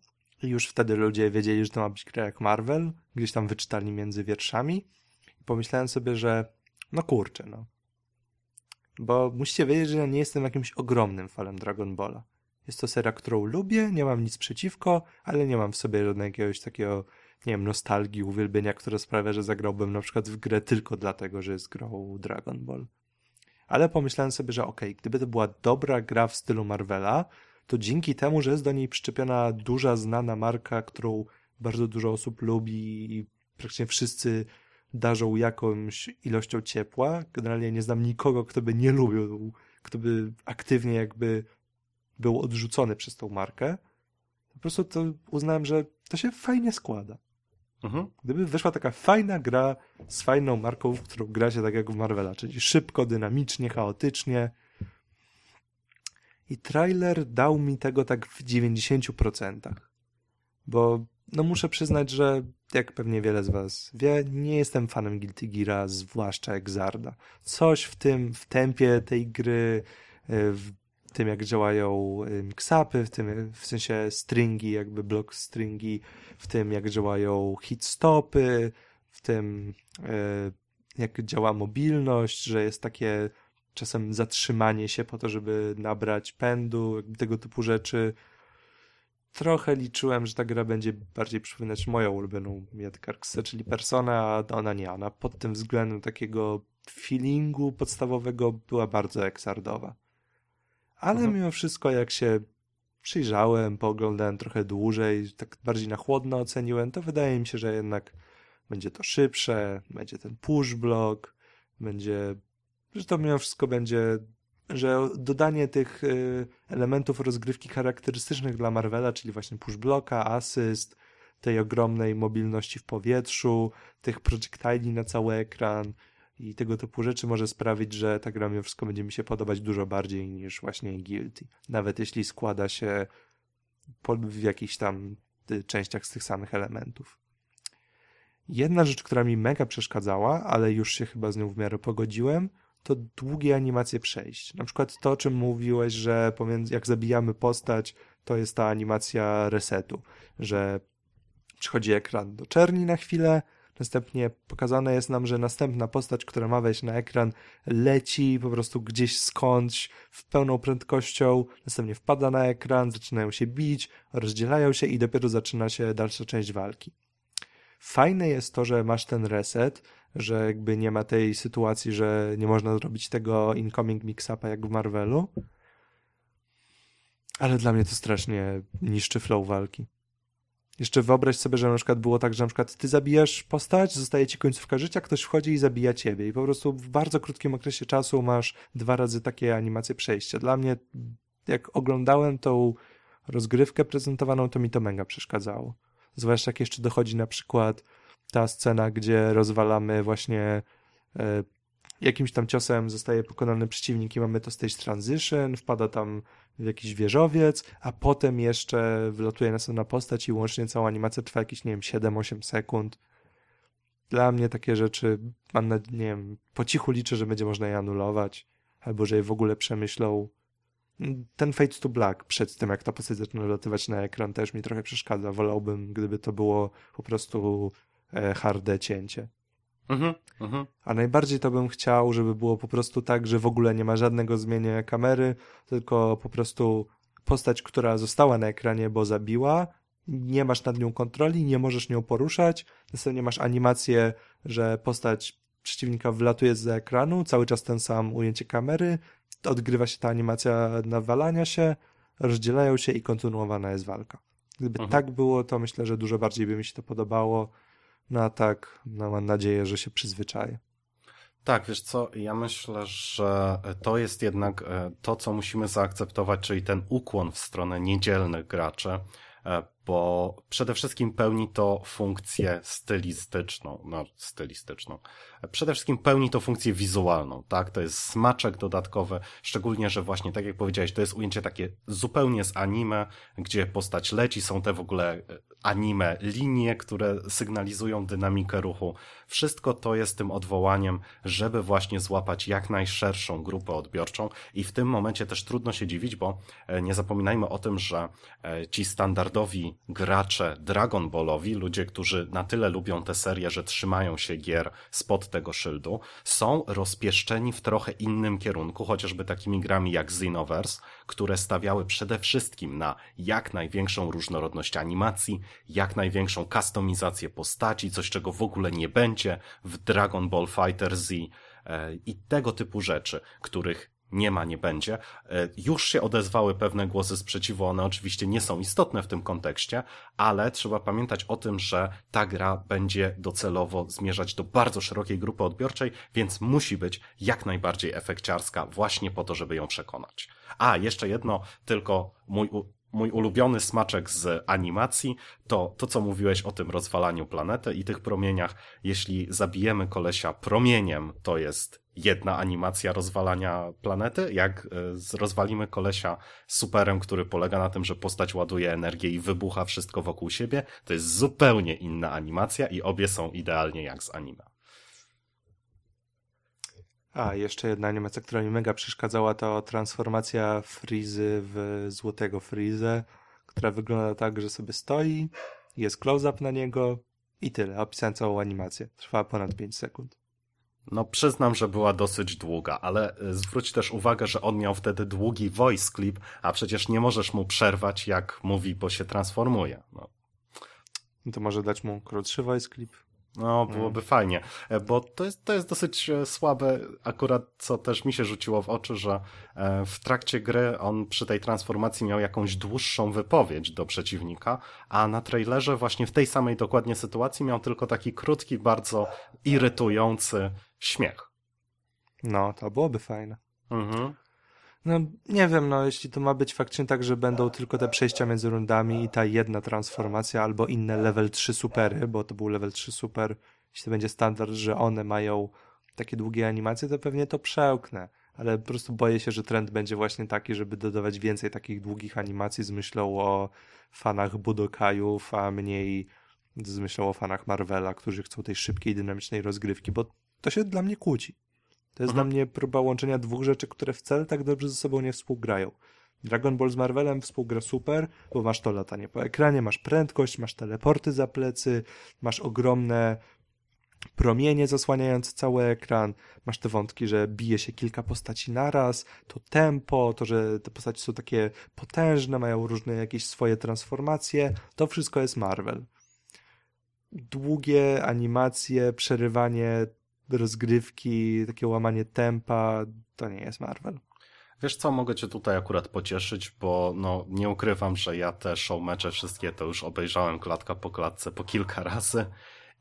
i już wtedy ludzie wiedzieli, że to ma być gra jak Marvel, gdzieś tam wyczytali między wierszami i pomyślałem sobie, że no kurczę, no. Bo musicie wiedzieć, że ja nie jestem jakimś ogromnym fanem Dragon Balla. Jest to seria, którą lubię, nie mam nic przeciwko, ale nie mam w sobie żadnego jakiegoś takiego nie wiem, nostalgii, uwielbienia, które sprawia, że zagrałbym na przykład w grę tylko dlatego, że jest grą Dragon Ball. Ale pomyślałem sobie, że okej, okay, gdyby to była dobra gra w stylu Marvela, to dzięki temu, że jest do niej przyczepiona duża, znana marka, którą bardzo dużo osób lubi i praktycznie wszyscy darzą jakąś ilością ciepła. Generalnie nie znam nikogo, kto by nie lubił, kto by aktywnie jakby był odrzucony przez tą markę. Po prostu to uznałem, że to się fajnie składa. Mhm. Gdyby wyszła taka fajna gra z fajną marką, w którą gra się tak jak w Marvela, czyli szybko, dynamicznie, chaotycznie. I trailer dał mi tego tak w 90%. Bo no muszę przyznać, że jak pewnie wiele z was wie, nie jestem fanem Guilty Geara, zwłaszcza Exarda. Coś w tym, w tempie tej gry, w tym, jak działają mixupy, w tym, w sensie stringi, jakby blok stringi, w tym, jak działają hitstopy, w tym, e, jak działa mobilność, że jest takie czasem zatrzymanie się po to, żeby nabrać pędu, tego typu rzeczy. Trochę liczyłem, że ta gra będzie bardziej przypominać moją ulubioną Mietkar czyli Persona, a ona nie. Ona pod tym względem takiego feelingu podstawowego była bardzo eksardowa. Ale mhm. mimo wszystko, jak się przyjrzałem, pooglądałem trochę dłużej, tak bardziej na chłodno oceniłem, to wydaje mi się, że jednak będzie to szybsze, będzie ten push block, będzie, że to mimo wszystko będzie, że dodanie tych y, elementów rozgrywki charakterystycznych dla Marvela, czyli właśnie push blocka, asyst, tej ogromnej mobilności w powietrzu, tych projectili na cały ekran, i tego typu rzeczy może sprawić, że ta gra mimo wszystko będzie mi się podobać dużo bardziej niż właśnie Guilty. Nawet jeśli składa się w jakichś tam y, częściach z tych samych elementów. Jedna rzecz, która mi mega przeszkadzała, ale już się chyba z nią w miarę pogodziłem, to długie animacje przejść. Na przykład to, o czym mówiłeś, że pomiędzy, jak zabijamy postać, to jest ta animacja resetu, że przychodzi ekran do czerni na chwilę, Następnie pokazane jest nam, że następna postać, która ma wejść na ekran, leci po prostu gdzieś skądś w pełną prędkością, następnie wpada na ekran, zaczynają się bić, rozdzielają się i dopiero zaczyna się dalsza część walki. Fajne jest to, że masz ten reset, że jakby nie ma tej sytuacji, że nie można zrobić tego incoming mix-upa jak w Marvelu. Ale dla mnie to strasznie niszczy flow walki. Jeszcze wyobraź sobie, że na przykład było tak, że na przykład ty zabijasz postać, zostaje ci końcówka życia, ktoś wchodzi i zabija ciebie i po prostu w bardzo krótkim okresie czasu masz dwa razy takie animacje przejścia. Dla mnie, jak oglądałem tą rozgrywkę prezentowaną, to mi to mega przeszkadzało. Zwłaszcza jak jeszcze dochodzi na przykład ta scena, gdzie rozwalamy właśnie e, jakimś tam ciosem zostaje pokonany przeciwnik i mamy to stage transition, wpada tam w jakiś wieżowiec, a potem jeszcze wylatuje następna postać i łącznie cała animacja trwa jakieś, nie wiem, 7-8 sekund. Dla mnie takie rzeczy, mam na, nie wiem, po cichu liczę, że będzie można je anulować, albo że je w ogóle przemyślą. Ten Fade to Black przed tym, jak ta postać zaczyna latywać na ekran, też mi trochę przeszkadza. Wolałbym, gdyby to było po prostu e, harde cięcie. Mhm, mhm. A najbardziej to bym chciał, żeby było po prostu tak, że w ogóle nie ma żadnego zmieniania kamery, tylko po prostu postać, która została na ekranie, bo zabiła, nie masz nad nią kontroli, nie możesz nią poruszać, następnie masz animację, że postać przeciwnika wlatuje z ekranu, cały czas ten sam ujęcie kamery, odgrywa się ta animacja nawalania się, rozdzielają się i kontynuowana jest walka. Gdyby mhm. tak było, to myślę, że dużo bardziej by mi się to podobało. No a tak, no mam nadzieję, że się przyzwyczaję. Tak, wiesz co, ja myślę, że to jest jednak e, to, co musimy zaakceptować, czyli ten ukłon w stronę niedzielnych graczy, bo przede wszystkim pełni to funkcję stylistyczną, no stylistyczną. Przede wszystkim pełni to funkcję wizualną, tak? To jest smaczek dodatkowy, szczególnie, że właśnie, tak jak powiedziałeś, to jest ujęcie takie zupełnie z anime, gdzie postać leci, są te w ogóle e, anime linie, które sygnalizują dynamikę ruchu. Wszystko to jest tym odwołaniem, żeby właśnie złapać jak najszerszą grupę odbiorczą i w tym momencie też trudno się dziwić, bo e, nie zapominajmy o tym, że e, ci standardowi gracze Dragon Ballowi, ludzie, którzy na tyle lubią tę serię, że trzymają się gier spod tego szyldu, są rozpieszczeni w trochę innym kierunku, chociażby takimi grami jak Xenoverse, które stawiały przede wszystkim na jak największą różnorodność animacji, jak największą kustomizację postaci, coś czego w ogóle nie będzie w Dragon Ball Fighter Z e, i tego typu rzeczy, których nie ma, nie będzie. E, już się odezwały pewne głosy sprzeciwu, one oczywiście nie są istotne w tym kontekście, ale trzeba pamiętać o tym, że ta gra będzie docelowo zmierzać do bardzo szerokiej grupy odbiorczej, więc musi być jak najbardziej efekciarska właśnie po to, żeby ją przekonać. A, jeszcze jedno, tylko mój mój ulubiony smaczek z animacji to to, co mówiłeś o tym rozwalaniu planety i tych promieniach. Jeśli zabijemy kolesia promieniem, to jest jedna animacja rozwalania planety. Jak e, rozwalimy kolesia superem, który polega na tym, że postać ładuje energię i wybucha wszystko wokół siebie, to jest zupełnie inna animacja i obie są idealnie jak z anime. A, jeszcze jedna animacja, która mi mega przeszkadzała, to transformacja Frizy w złotego Frizę, która wygląda tak, że sobie stoi, jest close-up na niego i tyle. Opisałem całą animację. Trwa ponad 5 sekund. No przyznam, że była dosyć długa, ale e, zwróć też uwagę, że on miał wtedy długi voice clip, a przecież nie możesz mu przerwać, jak mówi, bo się transformuje. No. no to może dać mu krótszy voice clip? No, byłoby mm. fajnie, e, bo to jest, to jest dosyć e, słabe, akurat co też mi się rzuciło w oczy, że e, w trakcie gry on przy tej transformacji miał jakąś dłuższą wypowiedź do przeciwnika, a na trailerze właśnie w tej samej dokładnie sytuacji miał tylko taki krótki, bardzo irytujący śmiech. No, to byłoby fajne. Mhm. No, nie wiem, no, jeśli to ma być faktycznie tak, że będą tylko te przejścia między rundami i ta jedna transformacja, albo inne level 3 supery, bo to był level 3 super, jeśli będzie standard, że one mają takie długie animacje, to pewnie to przełknę. Ale po prostu boję się, że trend będzie właśnie taki, żeby dodawać więcej takich długich animacji z myślą o fanach Budokajów, a mniej z myślą o fanach Marvela, którzy chcą tej szybkiej, dynamicznej rozgrywki, bo to się dla mnie kłóci. To jest mhm. dla mnie próba łączenia dwóch rzeczy, które wcale tak dobrze ze sobą nie współgrają. Dragon Ball z Marvelem współgra super, bo masz to latanie po ekranie, masz prędkość, masz teleporty za plecy, masz ogromne promienie zasłaniające cały ekran, masz te wątki, że bije się kilka postaci naraz, to tempo, to, że te postaci są takie potężne, mają różne jakieś swoje transformacje, to wszystko jest Marvel. Długie animacje, przerywanie rozgrywki, takie łamanie tempa, to nie jest Marvel. Wiesz co, mogę cię tutaj akurat pocieszyć, bo no, nie ukrywam, że ja te show mecze wszystkie to już obejrzałem klatka po klatce po kilka razy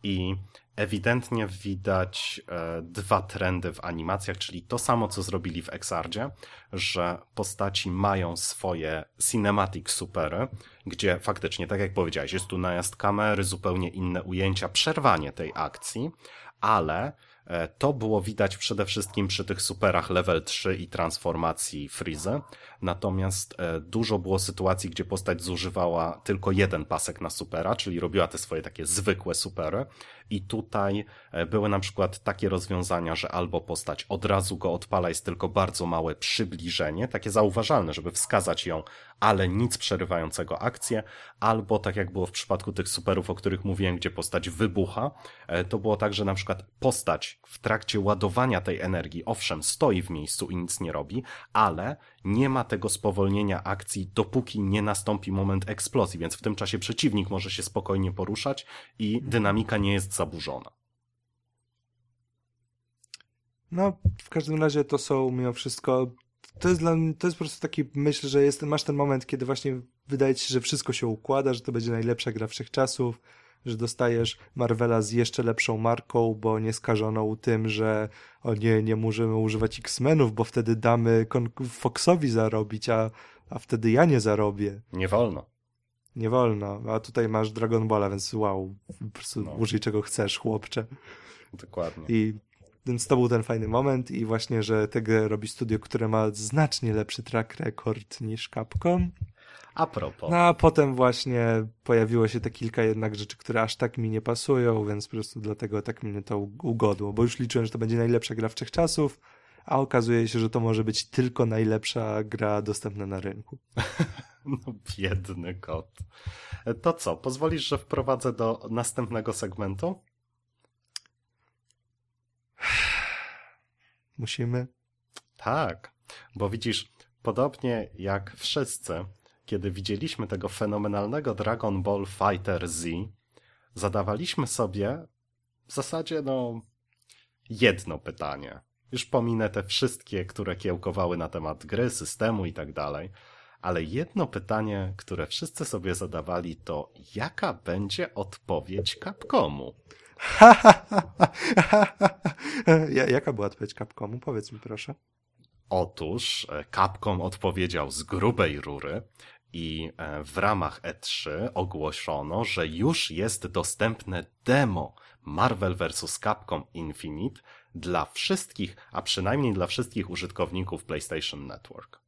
i ewidentnie widać e, dwa trendy w animacjach, czyli to samo, co zrobili w Exardzie, że postaci mają swoje cinematic supery, gdzie faktycznie, tak jak powiedziałeś, jest tu najazd kamery, zupełnie inne ujęcia, przerwanie tej akcji, ale to było widać przede wszystkim przy tych superach level 3 i transformacji Freeze. Natomiast e, dużo było sytuacji, gdzie postać zużywała tylko jeden pasek na supera, czyli robiła te swoje takie zwykłe supery. I tutaj e, były na przykład takie rozwiązania, że albo postać od razu go odpala, jest tylko bardzo małe przybliżenie, takie zauważalne, żeby wskazać ją, ale nic przerywającego akcję, albo tak jak było w przypadku tych superów, o których mówiłem, gdzie postać wybucha, to było tak, że na przykład postać w trakcie ładowania tej energii, owszem, stoi w miejscu i nic nie robi, ale nie ma tego spowolnienia akcji, dopóki nie nastąpi moment eksplozji, więc w tym czasie przeciwnik może się spokojnie poruszać i dynamika nie jest zaburzona. No, w każdym razie to są mimo wszystko. To jest, dla, to jest po prostu taki, myśl, że jest, masz ten moment, kiedy właśnie wydaje ci się, że wszystko się układa, że to będzie najlepsza gra wszechczasów, że dostajesz Marvela z jeszcze lepszą marką, bo nie skażoną tym, że o nie, nie możemy używać X-Menów, bo wtedy damy Foxowi zarobić, a, a wtedy ja nie zarobię. Nie wolno. Nie wolno, a tutaj masz Dragon Balla, więc wow, po prostu no. użyj czego chcesz, chłopcze. Dokładnie. I więc to był ten fajny moment i właśnie, że tego robi studio, które ma znacznie lepszy track record niż Capcom. A propos. No a potem właśnie pojawiło się te kilka jednak rzeczy, które aż tak mi nie pasują, więc po prostu dlatego tak mnie to ugodło, bo już liczyłem, że to będzie najlepsza gra wszechczasów, a okazuje się, że to może być tylko najlepsza gra dostępna na rynku. No biedny kot. To co, pozwolisz, że wprowadzę do następnego segmentu? Musimy. Tak, bo widzisz, podobnie jak wszyscy, kiedy widzieliśmy tego fenomenalnego Dragon Ball Fighter Z, zadawaliśmy sobie w zasadzie no jedno pytanie. Już pominę te wszystkie, które kiełkowały na temat gry, systemu i tak dalej, ale jedno pytanie, które wszyscy sobie zadawali to jaka będzie odpowiedź Capcomu? jaka była odpowiedź Capcomu? Powiedz mi proszę. Otóż e, Capcom odpowiedział z grubej rury, i e, w ramach E3 ogłoszono, że już jest dostępne demo Marvel vs. Capcom Infinite dla wszystkich, a przynajmniej dla wszystkich użytkowników PlayStation Network.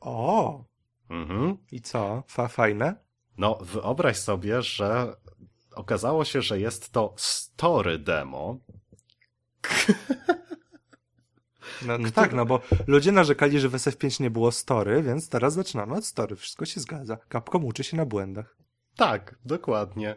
O! Mhm. I co? Fa fajne? No, wyobraź sobie, że okazało się, że jest to story demo. No, no tak, no bo ludzie narzekali, że w SF5 nie było story, więc teraz zaczynamy od story. Wszystko się zgadza. Capcom uczy się na błędach. Tak, dokładnie.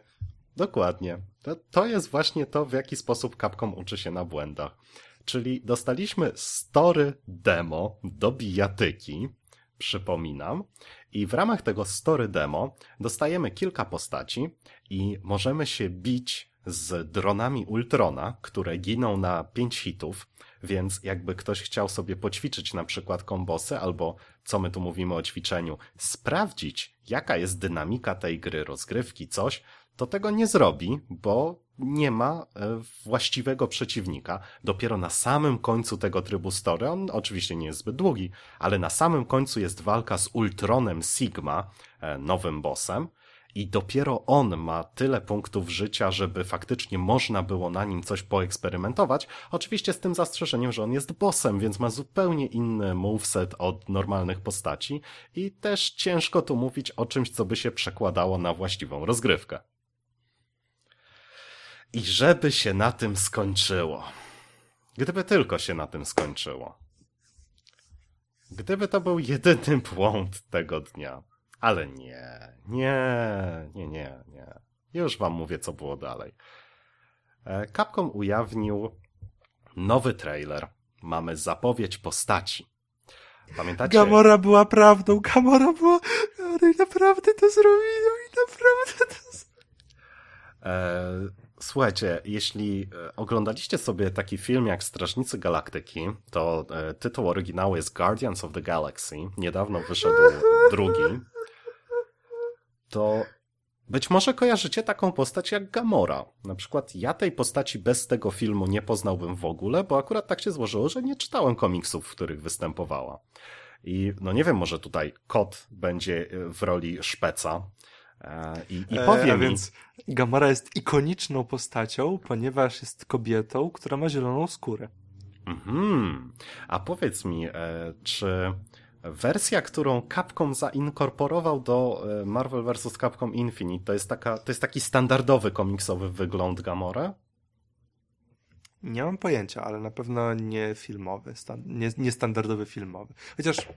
Dokładnie. To, to jest właśnie to, w jaki sposób Capcom uczy się na błędach. Czyli dostaliśmy story demo do bijatyki, przypominam, i w ramach tego story demo dostajemy kilka postaci i możemy się bić z dronami Ultrona, które giną na 5 hitów, więc jakby ktoś chciał sobie poćwiczyć na przykład kombosy, albo co my tu mówimy o ćwiczeniu, sprawdzić jaka jest dynamika tej gry, rozgrywki, coś, to tego nie zrobi, bo nie ma e, właściwego przeciwnika. Dopiero na samym końcu tego trybu story, on oczywiście nie jest zbyt długi, ale na samym końcu jest walka z Ultronem Sigma, e, nowym bossem, i dopiero on ma tyle punktów życia, żeby faktycznie można było na nim coś poeksperymentować. Oczywiście z tym zastrzeżeniem, że on jest bossem, więc ma zupełnie inny moveset od normalnych postaci i też ciężko tu mówić o czymś, co by się przekładało na właściwą rozgrywkę. I żeby się na tym skończyło. Gdyby tylko się na tym skończyło. Gdyby to był jedyny błąd tego dnia. Ale nie, nie, nie, nie, nie. Już wam mówię, co było dalej. E, Capcom ujawnił nowy trailer. Mamy zapowiedź postaci. Pamiętacie? Gamora była prawdą, Gamora była... Oni naprawdę to zrobili, oni naprawdę to. E, słuchajcie, jeśli e, oglądaliście sobie taki film jak Strażnicy Galaktyki, to tytuł oryginału jest Guardians of the Galaxy. Niedawno wyszedł drugi to być może kojarzycie taką postać jak Gamora. Na przykład ja tej postaci bez tego filmu nie poznałbym w ogóle, bo akurat tak się złożyło, że nie czytałem komiksów, w których występowała. I no nie wiem, może tutaj kot będzie w roli szpeca, E, I, i e, mi... Więc Gamora jest ikoniczną postacią, ponieważ jest kobietą, która ma zieloną skórę. Mhm. A powiedz mi, e, czy wersja, którą Capcom zainkorporował do e, Marvel vs. Capcom Infinite, to jest, taka, to jest taki standardowy komiksowy wygląd Gamora? Nie mam pojęcia, ale na pewno nie filmowy, stan nie, nie standardowy filmowy. Chociaż,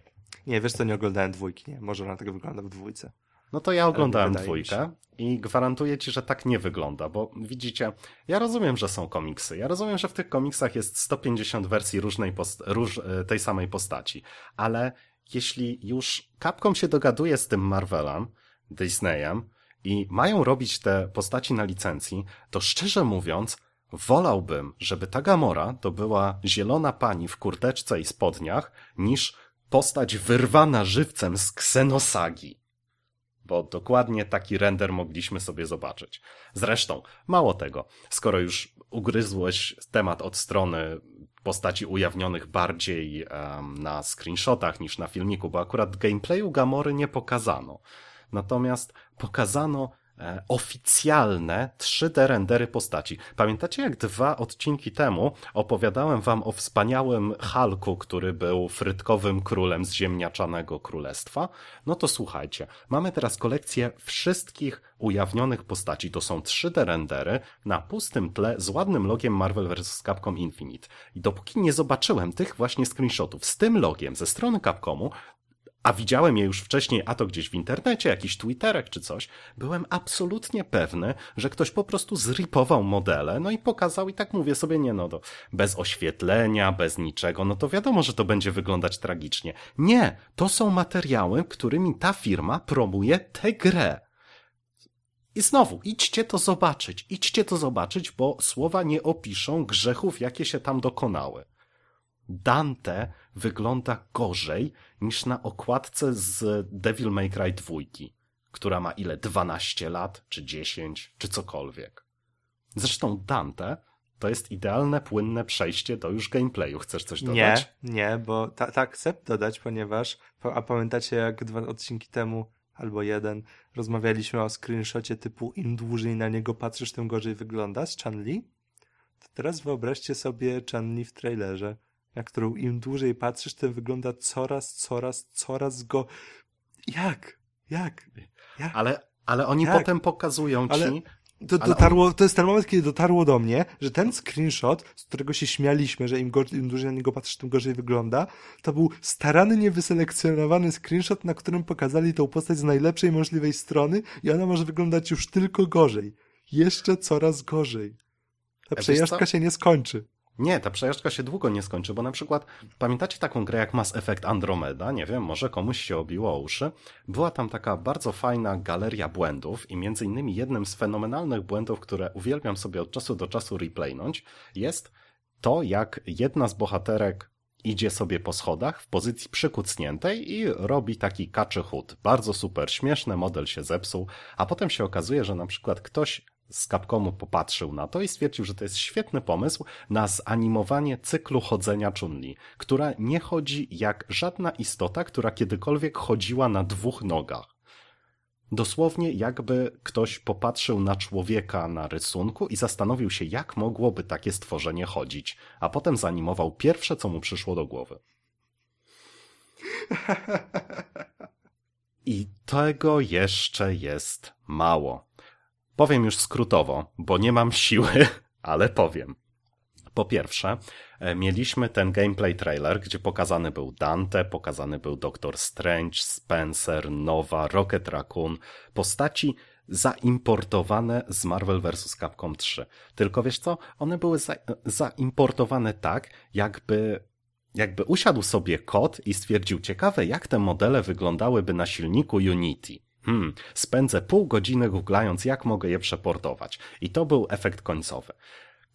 nie, wiesz co, nie oglądałem dwójki, nie? Może ona tak wygląda w dwójce. No to ja oglądałem dwójkę i gwarantuję ci, że tak nie wygląda, bo widzicie, ja rozumiem, że są komiksy. Ja rozumiem, że w tych komiksach jest 150 wersji różnej róż e, tej samej postaci, ale jeśli już Capcom się dogaduje z tym Marvelem, Disneyem i mają robić te postaci na licencji, to szczerze mówiąc, wolałbym, żeby ta Gamora to była zielona pani w kurteczce i spodniach, niż postać wyrwana żywcem z Ksenosagi. Bo dokładnie taki render mogliśmy sobie zobaczyć. Zresztą, mało tego, skoro już ugryzłeś temat od strony postaci ujawnionych bardziej um, na screenshotach niż na filmiku, bo akurat gameplayu Gamory nie pokazano. Natomiast pokazano oficjalne 3D rendery postaci. Pamiętacie, jak dwa odcinki temu opowiadałem wam o wspaniałym Hulku, który był frytkowym królem z ziemniaczanego królestwa? No to słuchajcie, mamy teraz kolekcję wszystkich ujawnionych postaci. To są 3D rendery na pustym tle z ładnym logiem Marvel vs. Capcom Infinite. I dopóki nie zobaczyłem tych właśnie screenshotów z tym logiem ze strony Capcomu, a widziałem je już wcześniej, a to gdzieś w internecie, jakiś Twitterek czy coś, byłem absolutnie pewny, że ktoś po prostu zripował modele, no i pokazał i tak mówię sobie, nie no, to bez oświetlenia, bez niczego, no to wiadomo, że to będzie wyglądać tragicznie. Nie, to są materiały, którymi ta firma promuje tę grę. I znowu, idźcie to zobaczyć, idźcie to zobaczyć, bo słowa nie opiszą grzechów, jakie się tam dokonały. Dante wygląda gorzej niż na okładce z Devil May Cry 2, która ma ile? 12 lat, czy 10, czy cokolwiek. Zresztą Dante to jest idealne, płynne przejście do już gameplayu. Chcesz coś dodać? Nie, nie, bo ta, tak chcę dodać, ponieważ, a pamiętacie jak dwa odcinki temu albo jeden, rozmawialiśmy o screenshocie typu im dłużej na niego patrzysz, tym gorzej wygląda z Chanli? To teraz wyobraźcie sobie Chanli w trailerze na którą im dłużej patrzysz, tym wygląda coraz, coraz, coraz go... Jak? Jak? Jak? Ale, ale oni Jak? potem pokazują ci... Ale... To, dotarło, on... to jest ten moment, kiedy dotarło do mnie, że ten screenshot, z którego się śmialiśmy, że im, gorzej, im dłużej na niego patrzysz, tym gorzej wygląda, to był starannie wyselekcjonowany screenshot, na którym pokazali tą postać z najlepszej możliwej strony i ona może wyglądać już tylko gorzej. Jeszcze coraz gorzej. Ta przejażdżka się nie skończy. Nie, ta przejażdżka się długo nie skończy, bo na przykład pamiętacie taką grę jak Mass Effect Andromeda? Nie wiem, może komuś się obiło o uszy. Była tam taka bardzo fajna galeria błędów i między innymi jednym z fenomenalnych błędów, które uwielbiam sobie od czasu do czasu replaynąć, jest to, jak jedna z bohaterek idzie sobie po schodach w pozycji przykucniętej i robi taki kaczy chód. Bardzo super, śmieszny model się zepsuł, a potem się okazuje, że na przykład ktoś z Capcomu popatrzył na to i stwierdził, że to jest świetny pomysł na zanimowanie cyklu chodzenia Chunli, która nie chodzi jak żadna istota, która kiedykolwiek chodziła na dwóch nogach. Dosłownie jakby ktoś popatrzył na człowieka na rysunku i zastanowił się, jak mogłoby takie stworzenie chodzić, a potem zanimował pierwsze, co mu przyszło do głowy. I tego jeszcze jest mało. Powiem już skrótowo, bo nie mam siły, ale powiem. Po pierwsze, e, mieliśmy ten gameplay trailer, gdzie pokazany był Dante, pokazany był Doctor Strange, Spencer, Nova, Rocket Raccoon, postaci zaimportowane z Marvel vs. Capcom 3. Tylko wiesz co? One były za, zaimportowane tak, jakby, jakby usiadł sobie kot i stwierdził ciekawe, jak te modele wyglądałyby na silniku Unity. Hmm, spędzę pół godziny googlając, jak mogę je przeportować. I to był efekt końcowy.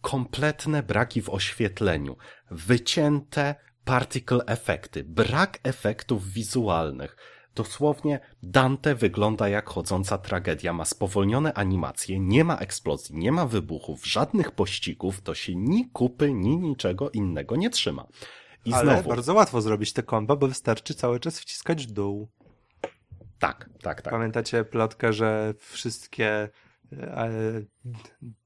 Kompletne braki w oświetleniu, wycięte particle efekty, brak efektów wizualnych. Dosłownie Dante wygląda jak chodząca tragedia, ma spowolnione animacje, nie ma eksplozji, nie ma wybuchów, żadnych pościgów, to się ni kupy, ni niczego innego nie trzyma. I Ale znowu... bardzo łatwo zrobić te komba, bo wystarczy cały czas wciskać dół. Tak, tak, tak. Pamiętacie plotkę, że wszystkie e,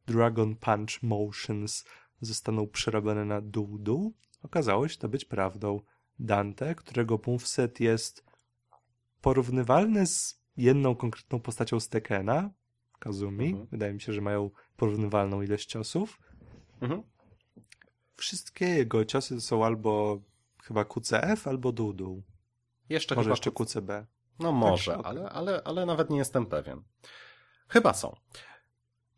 Dragon Punch Motions zostaną przerobione na dół-dół? Okazało się to być prawdą. Dante, którego moveset jest porównywalny z jedną konkretną postacią z Tekena, Kazumi. Mhm. Wydaje mi się, że mają porównywalną ilość ciosów. Mhm. Wszystkie jego ciosy są albo chyba QCF, albo dół-dół. Jeszcze może jeszcze QCB. No może, tak, ale, ale, ale nawet nie jestem pewien. Chyba są.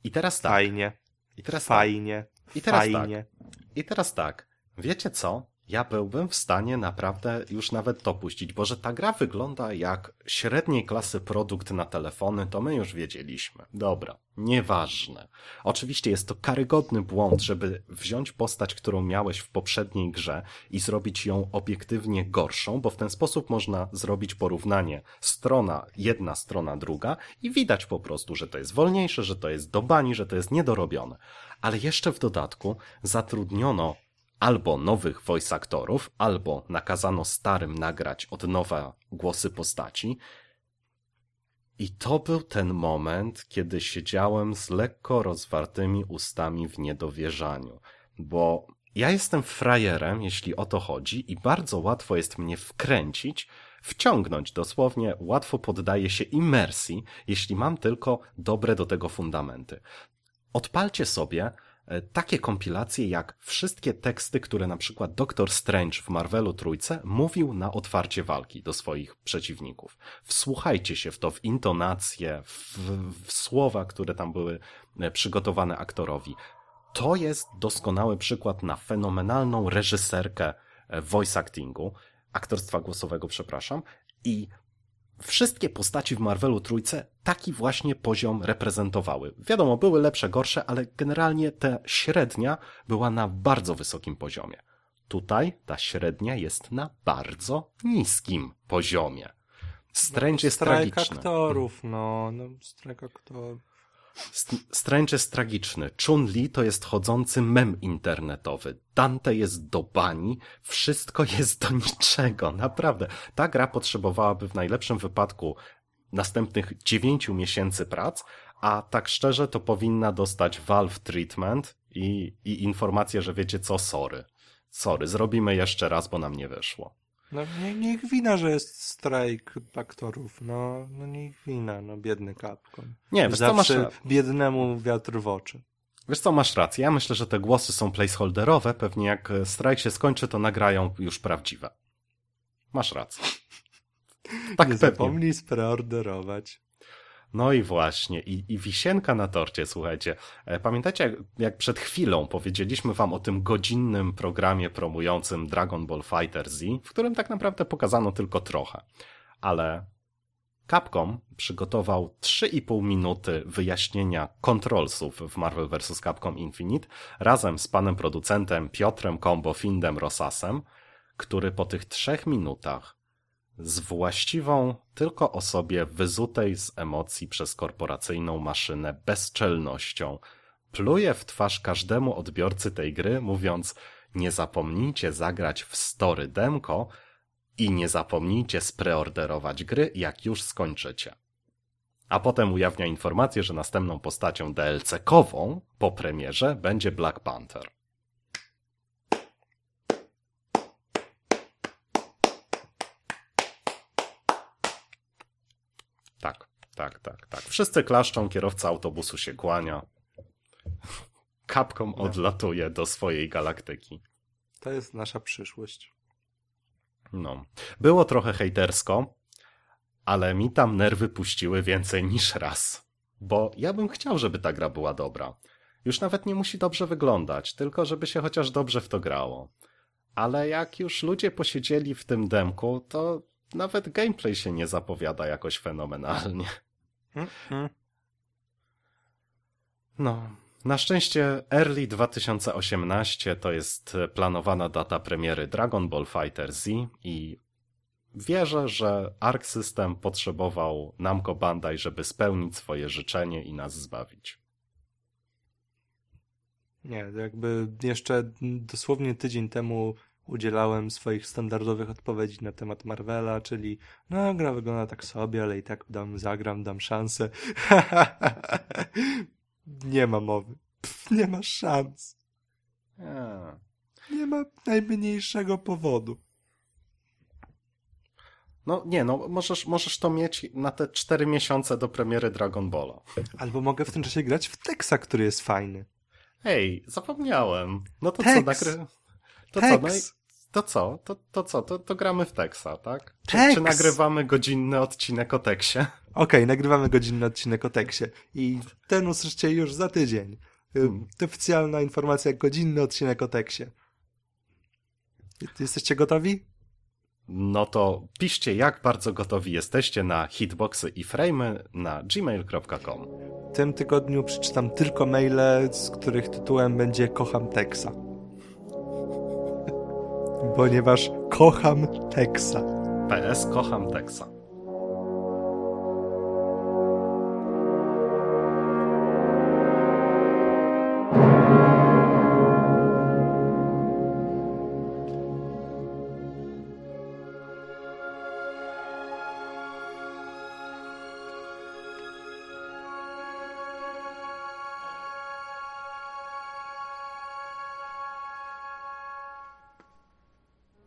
I teraz tak. Fajnie. I teraz tak. Fajnie. Tak. I teraz Fajnie. tak. I teraz tak. Wiecie co? Ja byłbym w stanie naprawdę już nawet to puścić, bo że ta gra wygląda jak średniej klasy produkt na telefony, to my już wiedzieliśmy. Dobra, nieważne. Oczywiście jest to karygodny błąd, żeby wziąć postać, którą miałeś w poprzedniej grze i zrobić ją obiektywnie gorszą, bo w ten sposób można zrobić porównanie strona, jedna strona, druga i widać po prostu, że to jest wolniejsze, że to jest do bani, że to jest niedorobione. Ale jeszcze w dodatku zatrudniono albo nowych voice aktorów, albo nakazano starym nagrać od nowa głosy postaci. I to był ten moment, kiedy siedziałem z lekko rozwartymi ustami w niedowierzaniu, bo ja jestem frajerem, jeśli o to chodzi, i bardzo łatwo jest mnie wkręcić, wciągnąć dosłownie, łatwo poddaje się imersji, jeśli mam tylko dobre do tego fundamenty. Odpalcie sobie takie kompilacje jak wszystkie teksty, które na przykład Doctor Strange w Marvelu Trójce mówił na otwarcie walki do swoich przeciwników. Wsłuchajcie się w to, w intonacje, w, w słowa, które tam były e, przygotowane aktorowi. To jest doskonały przykład na fenomenalną reżyserkę e, voice actingu, aktorstwa głosowego, przepraszam, i wszystkie postaci w Marvelu Trójce taki właśnie poziom reprezentowały. Wiadomo, były lepsze, gorsze, ale generalnie ta średnia była na bardzo wysokim poziomie. Tutaj ta średnia jest na bardzo niskim poziomie. Strange no, jest tragiczny. aktorów, no, no strajk aktorów. Strange jest tragiczny. Chun-Li to jest chodzący mem internetowy. Dante jest do bani. Wszystko jest do niczego. Naprawdę. Ta gra potrzebowałaby w najlepszym wypadku następnych dziewięciu miesięcy prac, a tak szczerze to powinna dostać Valve Treatment i, i informację, że wiecie co, sorry. Sorry, zrobimy jeszcze raz, bo nam nie wyszło. No nie, nie ich wina, że jest strajk aktorów. No, no nie ich wina, no biedny Capcom. Nie, wiesz co, masz... biednemu wiatr w oczy. Wiesz co, masz rację. Ja myślę, że te głosy są placeholderowe. Pewnie jak strajk się skończy, to nagrają już prawdziwe. Masz rację. Tak nie pewnie. zapomnij spreorderować. No i właśnie, i, i wisienka na torcie, słuchajcie. E, pamiętacie, jak, jak, przed chwilą powiedzieliśmy wam o tym godzinnym programie promującym Dragon Ball Fighter Z, w którym tak naprawdę pokazano tylko trochę. Ale Capcom przygotował 3,5 minuty wyjaśnienia kontrolsów w Marvel vs. Capcom Infinite razem z panem producentem Piotrem Combo Findem Rosasem, który po tych trzech minutach z właściwą tylko osobie wyzutej z emocji przez korporacyjną maszynę bezczelnością. Pluje w twarz każdemu odbiorcy tej gry, mówiąc nie zapomnijcie zagrać w story demko i nie zapomnijcie spreorderować gry, jak już skończycie. A potem ujawnia informację, że następną postacią DLC-kową po premierze będzie Black Panther. Tak, tak, tak. Wszyscy klaszczą, kierowca autobusu się kłania. Kapką odlatuje do swojej galaktyki. To jest nasza przyszłość. No. Było trochę hejtersko, ale mi tam nerwy puściły więcej niż raz. Bo ja bym chciał, żeby ta gra była dobra. Już nawet nie musi dobrze wyglądać, tylko żeby się chociaż dobrze w to grało. Ale jak już ludzie posiedzieli w tym demku, to nawet gameplay się nie zapowiada jakoś fenomenalnie. Mhm. No, na szczęście Early 2018 to jest planowana data premiery Dragon Ball Fighter Z i wierzę, że Arc System potrzebował Namco Bandai, żeby spełnić swoje życzenie i nas zbawić. Nie, jakby jeszcze dosłownie tydzień temu udzielałem swoich standardowych odpowiedzi na temat Marvela, czyli no gra wygląda tak sobie, ale i tak dam, zagram, dam szansę. nie ma mowy. Pff, nie ma szans. Nie. Nie ma najmniejszego powodu. No nie, no możesz, możesz to mieć na te cztery miesiące do premiery Dragon Balla. Albo mogę w tym czasie grać w Texa, który jest fajny. Ej, zapomniałem. No to Tex. co, nagry... To Tex. co, no. To co? To, to co? To, to gramy w Texa, tak? Czy, Tex. czy nagrywamy godzinny odcinek o Teksie? Okej, nagrywamy godzinny odcinek o Teksie i ten usłyszycie już za tydzień. Y, Hmm. To oficjalna informacja, godzinny odcinek o Teksie. Jesteście gotowi? No to piszcie, jak bardzo gotowi jesteście na hitboxy i frame'y na gmail.com. W tym tygodniu przeczytam tylko maile, z których tytułem będzie Kocham Teksa. Ponieważ kocham Teksa. PS kocham Texa.